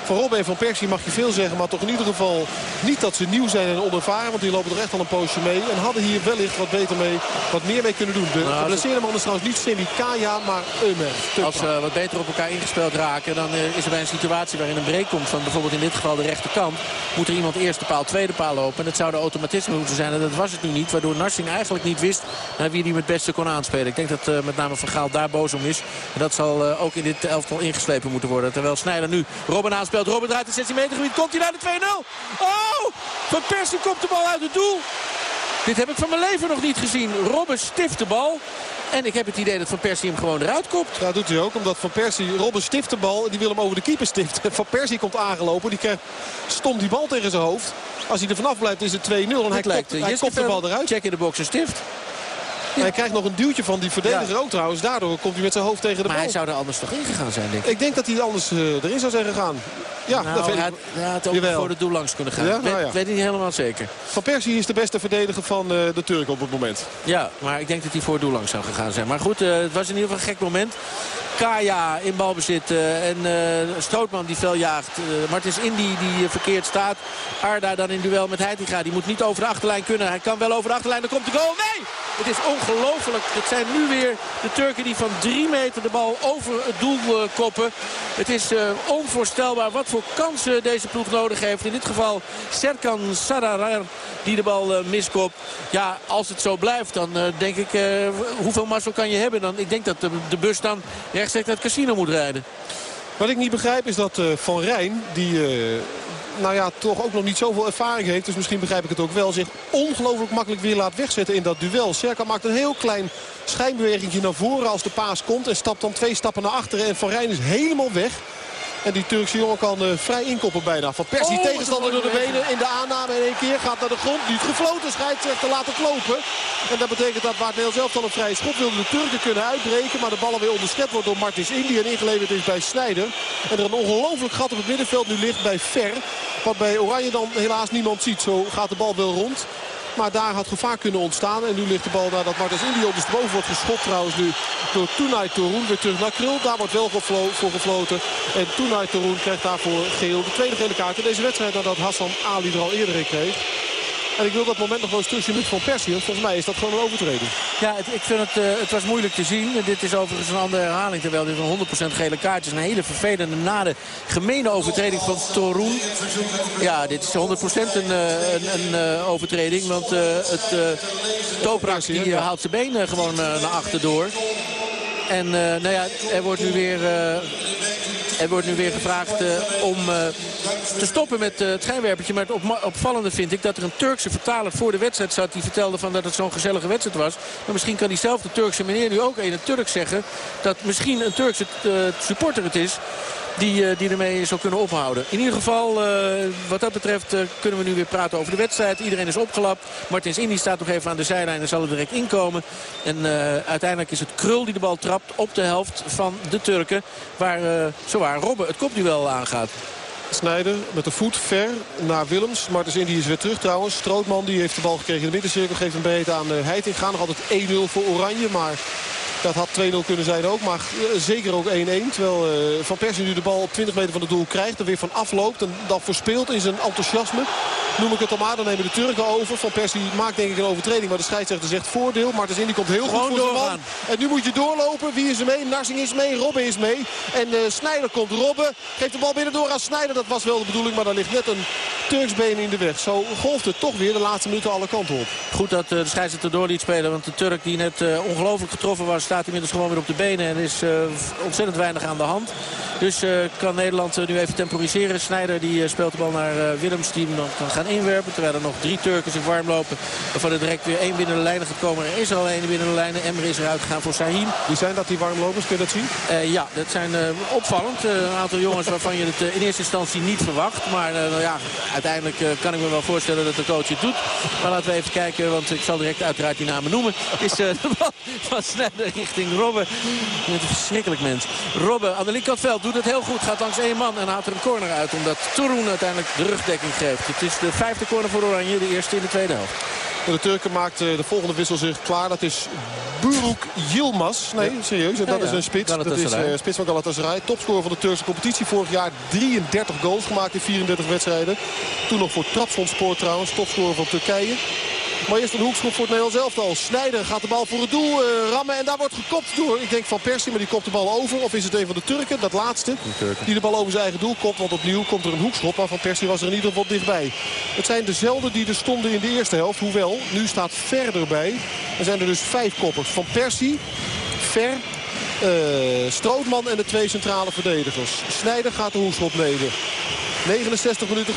[SPEAKER 2] Van Robben en Van Persie mag je veel zeggen. Maar toch in ieder geval niet dat ze nieuw zijn en onervaren. Want die lopen er echt al een poosje mee. En hadden hier wellicht wat beter mee, wat meer mee kunnen doen. De nou, geblesseerde man is trouwens niet Semi Kaya, maar Eumer.
[SPEAKER 1] Als ze wat beter op elkaar ingespeeld raken. Dan uh, is er bij een situatie waarin een break komt. Van bijvoorbeeld in dit geval de rechterkant. Moet er iemand eerste paal, tweede paal lopen. En dat zou de automatisme moeten zijn. En dat was het nu niet. Waardoor Narsing eigenlijk niet wist naar wie hij het beste kon aanspelen. Ik denk dat uh, met name Van Gaal daar boos om is. En dat zal uh, ook in dit elftal ingeslepen moeten worden. Terwijl Snijder nu Robben aanspeelt. Robben draait de 16 meter gebied. Komt hij naar de 2-0? Oh! Van Persie komt de bal uit het doel. Dit heb ik van mijn leven nog niet gezien. Robben stift de bal. En ik heb het idee dat Van Persie hem gewoon eruit kopt.
[SPEAKER 2] Ja, dat doet hij ook. Omdat Van Persie, Robben stift de bal. En die wil hem over de keeper stiften. Van Persie komt aangelopen. Die krijgt stom die bal tegen zijn hoofd. Als hij er vanaf blijft is het 2-0. En hij, lijkt, kopt, hij kopt de bal eruit.
[SPEAKER 1] Check in de box en stift.
[SPEAKER 2] Hij krijgt nog een duwtje van die verdediger ook trouwens. Daardoor komt hij met zijn hoofd tegen de bal.
[SPEAKER 1] Maar hij zou er anders toch ingegaan zijn, denk
[SPEAKER 2] ik. Ik denk dat hij anders uh, erin zou zijn gegaan. Ja,
[SPEAKER 1] nou, dat weet hij, ik. Hij had ook Jawel. voor het doel langs kunnen gaan. Ja, nou ja. weet, ik niet helemaal zeker.
[SPEAKER 2] Van Persie is de beste verdediger van uh, de Turk op het moment.
[SPEAKER 1] Ja, maar ik denk dat hij voor het doel langs zou gegaan zijn. Maar goed, uh, het was in ieder geval een gek moment. Kaya in balbezit en Strootman die fel jaagt. Martins Indy die verkeerd staat. Arda dan in duel met Heitinga. Die moet niet over de achterlijn kunnen. Hij kan wel over de achterlijn. Dan komt de goal. Nee! Het is ongelooflijk. Het zijn nu weer de Turken die van drie meter de bal over het doel koppen. Het is onvoorstelbaar wat voor kansen deze ploeg nodig heeft. In dit geval Serkan Sararar die de bal uh, miskopt. Ja, als het zo blijft dan denk ik, hoeveel mazzel kan je hebben? Dan, ik denk dat de bus dan rechtstreeks naar het casino moet rijden.
[SPEAKER 2] Wat ik niet begrijp is dat Van Rijn, die nou ja, toch ook nog niet zoveel ervaring heeft. Dus misschien begrijp ik het ook wel. Zich ongelooflijk makkelijk weer laat wegzetten in dat duel. Serkan maakt een heel klein schijnbeweging naar voren als de paas komt. En stapt dan twee stappen naar achteren. En Van Rijn is helemaal weg. En die Turkse jongen kan uh, vrij inkoppen bijna. Van Persie oh, tegenstander door de benen in de aanname in één keer. Gaat naar de grond. Niet gefloten. te laten lopen. En dat betekent dat Neel zelf dan een vrije schot wilde. De Turken kunnen uitbreken. Maar de ballen weer onderschept wordt door Martins Indy. En ingeleverd is bij Snijder. En er een ongelooflijk gat op het middenveld nu ligt bij Ver. Wat bij Oranje dan helaas niemand ziet. Zo gaat de bal wel rond. Maar daar had gevaar kunnen ontstaan. En nu ligt de bal dat Martens Indy boven wordt geschopt trouwens nu door Toenai Torun. Weer terug naar Krul. Daar wordt wel voor gefloten. En Toenai Torun krijgt daarvoor geel. De tweede gele kaart in deze wedstrijd nadat Hassan Ali er al eerder in kreeg. En ik wil dat moment nog wel eens terugzien met Van Persie. Volgens mij is dat gewoon een overtreding.
[SPEAKER 1] Ja, het, ik vind het, uh, het was moeilijk te zien. Dit is overigens een andere herhaling. Terwijl dit een 100% gele kaart is. Een hele vervelende, nade, gemene overtreding van Torun. Ja, dit is 100% een, uh, een, een uh, overtreding. Want het Toprak die haalt zijn been gewoon naar achter door. En nou ja, er wordt nu weer er wordt nu weer gevraagd uh, om uh, te stoppen met uh, het schijnwerpertje. Maar het opvallende vind ik dat er een Turkse vertaler voor de wedstrijd zat. Die vertelde van dat het zo'n gezellige wedstrijd was. Maar misschien kan diezelfde Turkse meneer nu ook in het Turk zeggen... dat misschien een Turkse supporter het is die, die ermee zou kunnen ophouden. In ieder geval, wat dat betreft, kunnen we nu weer praten over de wedstrijd. Iedereen is opgelapt. Martins Indy staat nog even aan de zijlijn en zal er direct inkomen. En uiteindelijk is het Krul die de bal trapt op de helft van de Turken. Waar zowaar Robben het kopduel aangaat.
[SPEAKER 2] Snijder met de voet ver naar Willems. Martens Indy is weer terug trouwens. Strootman die heeft de bal gekregen in de middencirkel. Geeft hem breed aan uh, Heitinga. Nog altijd 1-0 voor Oranje. Maar Dat had 2-0 kunnen zijn ook, maar uh, zeker ook 1-1. Terwijl uh, Van Persie nu de bal op 20 meter van het doel krijgt. Er weer van afloopt en dat verspeelt in zijn enthousiasme. Noem ik het al maar, dan nemen de Turken over. Van Persie maakt denk ik een overtreding, maar de scheidsrechter zegt voordeel. Martens die komt heel
[SPEAKER 1] Gewoon
[SPEAKER 2] goed voor
[SPEAKER 1] doorgaan.
[SPEAKER 2] En nu moet je doorlopen. Wie is er mee? Narsing is mee, Robben is mee. En uh, Snijder komt Robben. Geeft de bal binnen door aan Snijder. Dat was wel de bedoeling, maar daar ligt net een Turks been in de weg. Zo golft het toch weer de laatste minuten alle kanten op.
[SPEAKER 1] Goed dat uh, de scheidsrechter door liet spelen. Want de Turk die net uh, ongelooflijk getroffen was... staat inmiddels gewoon weer op de benen. En is uh, ontzettend weinig aan de hand. Dus kan Nederland nu even temporiseren. Snijder die speelt de bal naar Willems die dan kan gaan inwerpen. Terwijl er nog drie Turken zich warm lopen. Waarvan er direct weer één binnen de lijnen gaat komen. Er is al één binnen de lijnen. Emmer is eruit gegaan voor Sahin.
[SPEAKER 2] Wie zijn dat die warmlopers? Kun je dat zien?
[SPEAKER 1] Uh, ja, dat zijn uh, opvallend. Uh, een aantal jongens waarvan je het in eerste instantie niet verwacht. Maar nou ja, uiteindelijk kan ik me wel voorstellen dat de coach het doet. Maar laten we even kijken, want ik zal direct uiteraard die namen noemen. Is de bal van Snijder richting Robben. Een verschrikkelijk mens. Robben aan de linkerkant doet het heel goed. Gaat langs één man en haalt er een corner uit. Omdat Torun uiteindelijk de rugdekking geeft. Het is de vijfde corner voor Oranje. De eerste in de tweede helft.
[SPEAKER 2] De Turken maakt de volgende wissel zich klaar. Dat is Buruk Yilmaz. Nee, serieus. En dat is een spits. Dat is uh, spits van Galatasaray. Topscorer van de Turkse competitie. Vorig jaar 33 goals gemaakt in 34 wedstrijden. Toen nog voor Trabzonspor trouwens. Topscorer van Turkije. Maar eerst een hoekschop voor het Nederlands elftal. Snijder gaat de bal voor het doel uh, rammen. En daar wordt gekopt door, ik denk van Persie. Maar die kopt de bal over. Of is het een van de Turken, dat laatste. Die de bal over zijn eigen doel kopt. Want opnieuw komt er een hoekschop. Maar van Persie was er in ieder geval dichtbij. Het zijn dezelfde die er stonden in de eerste helft. Hoewel, nu staat verder bij. Er zijn er dus vijf koppers. Van Persie, Ver, uh, Strootman en de twee centrale verdedigers. Snijder gaat de hoekschop nemen. 69 minuten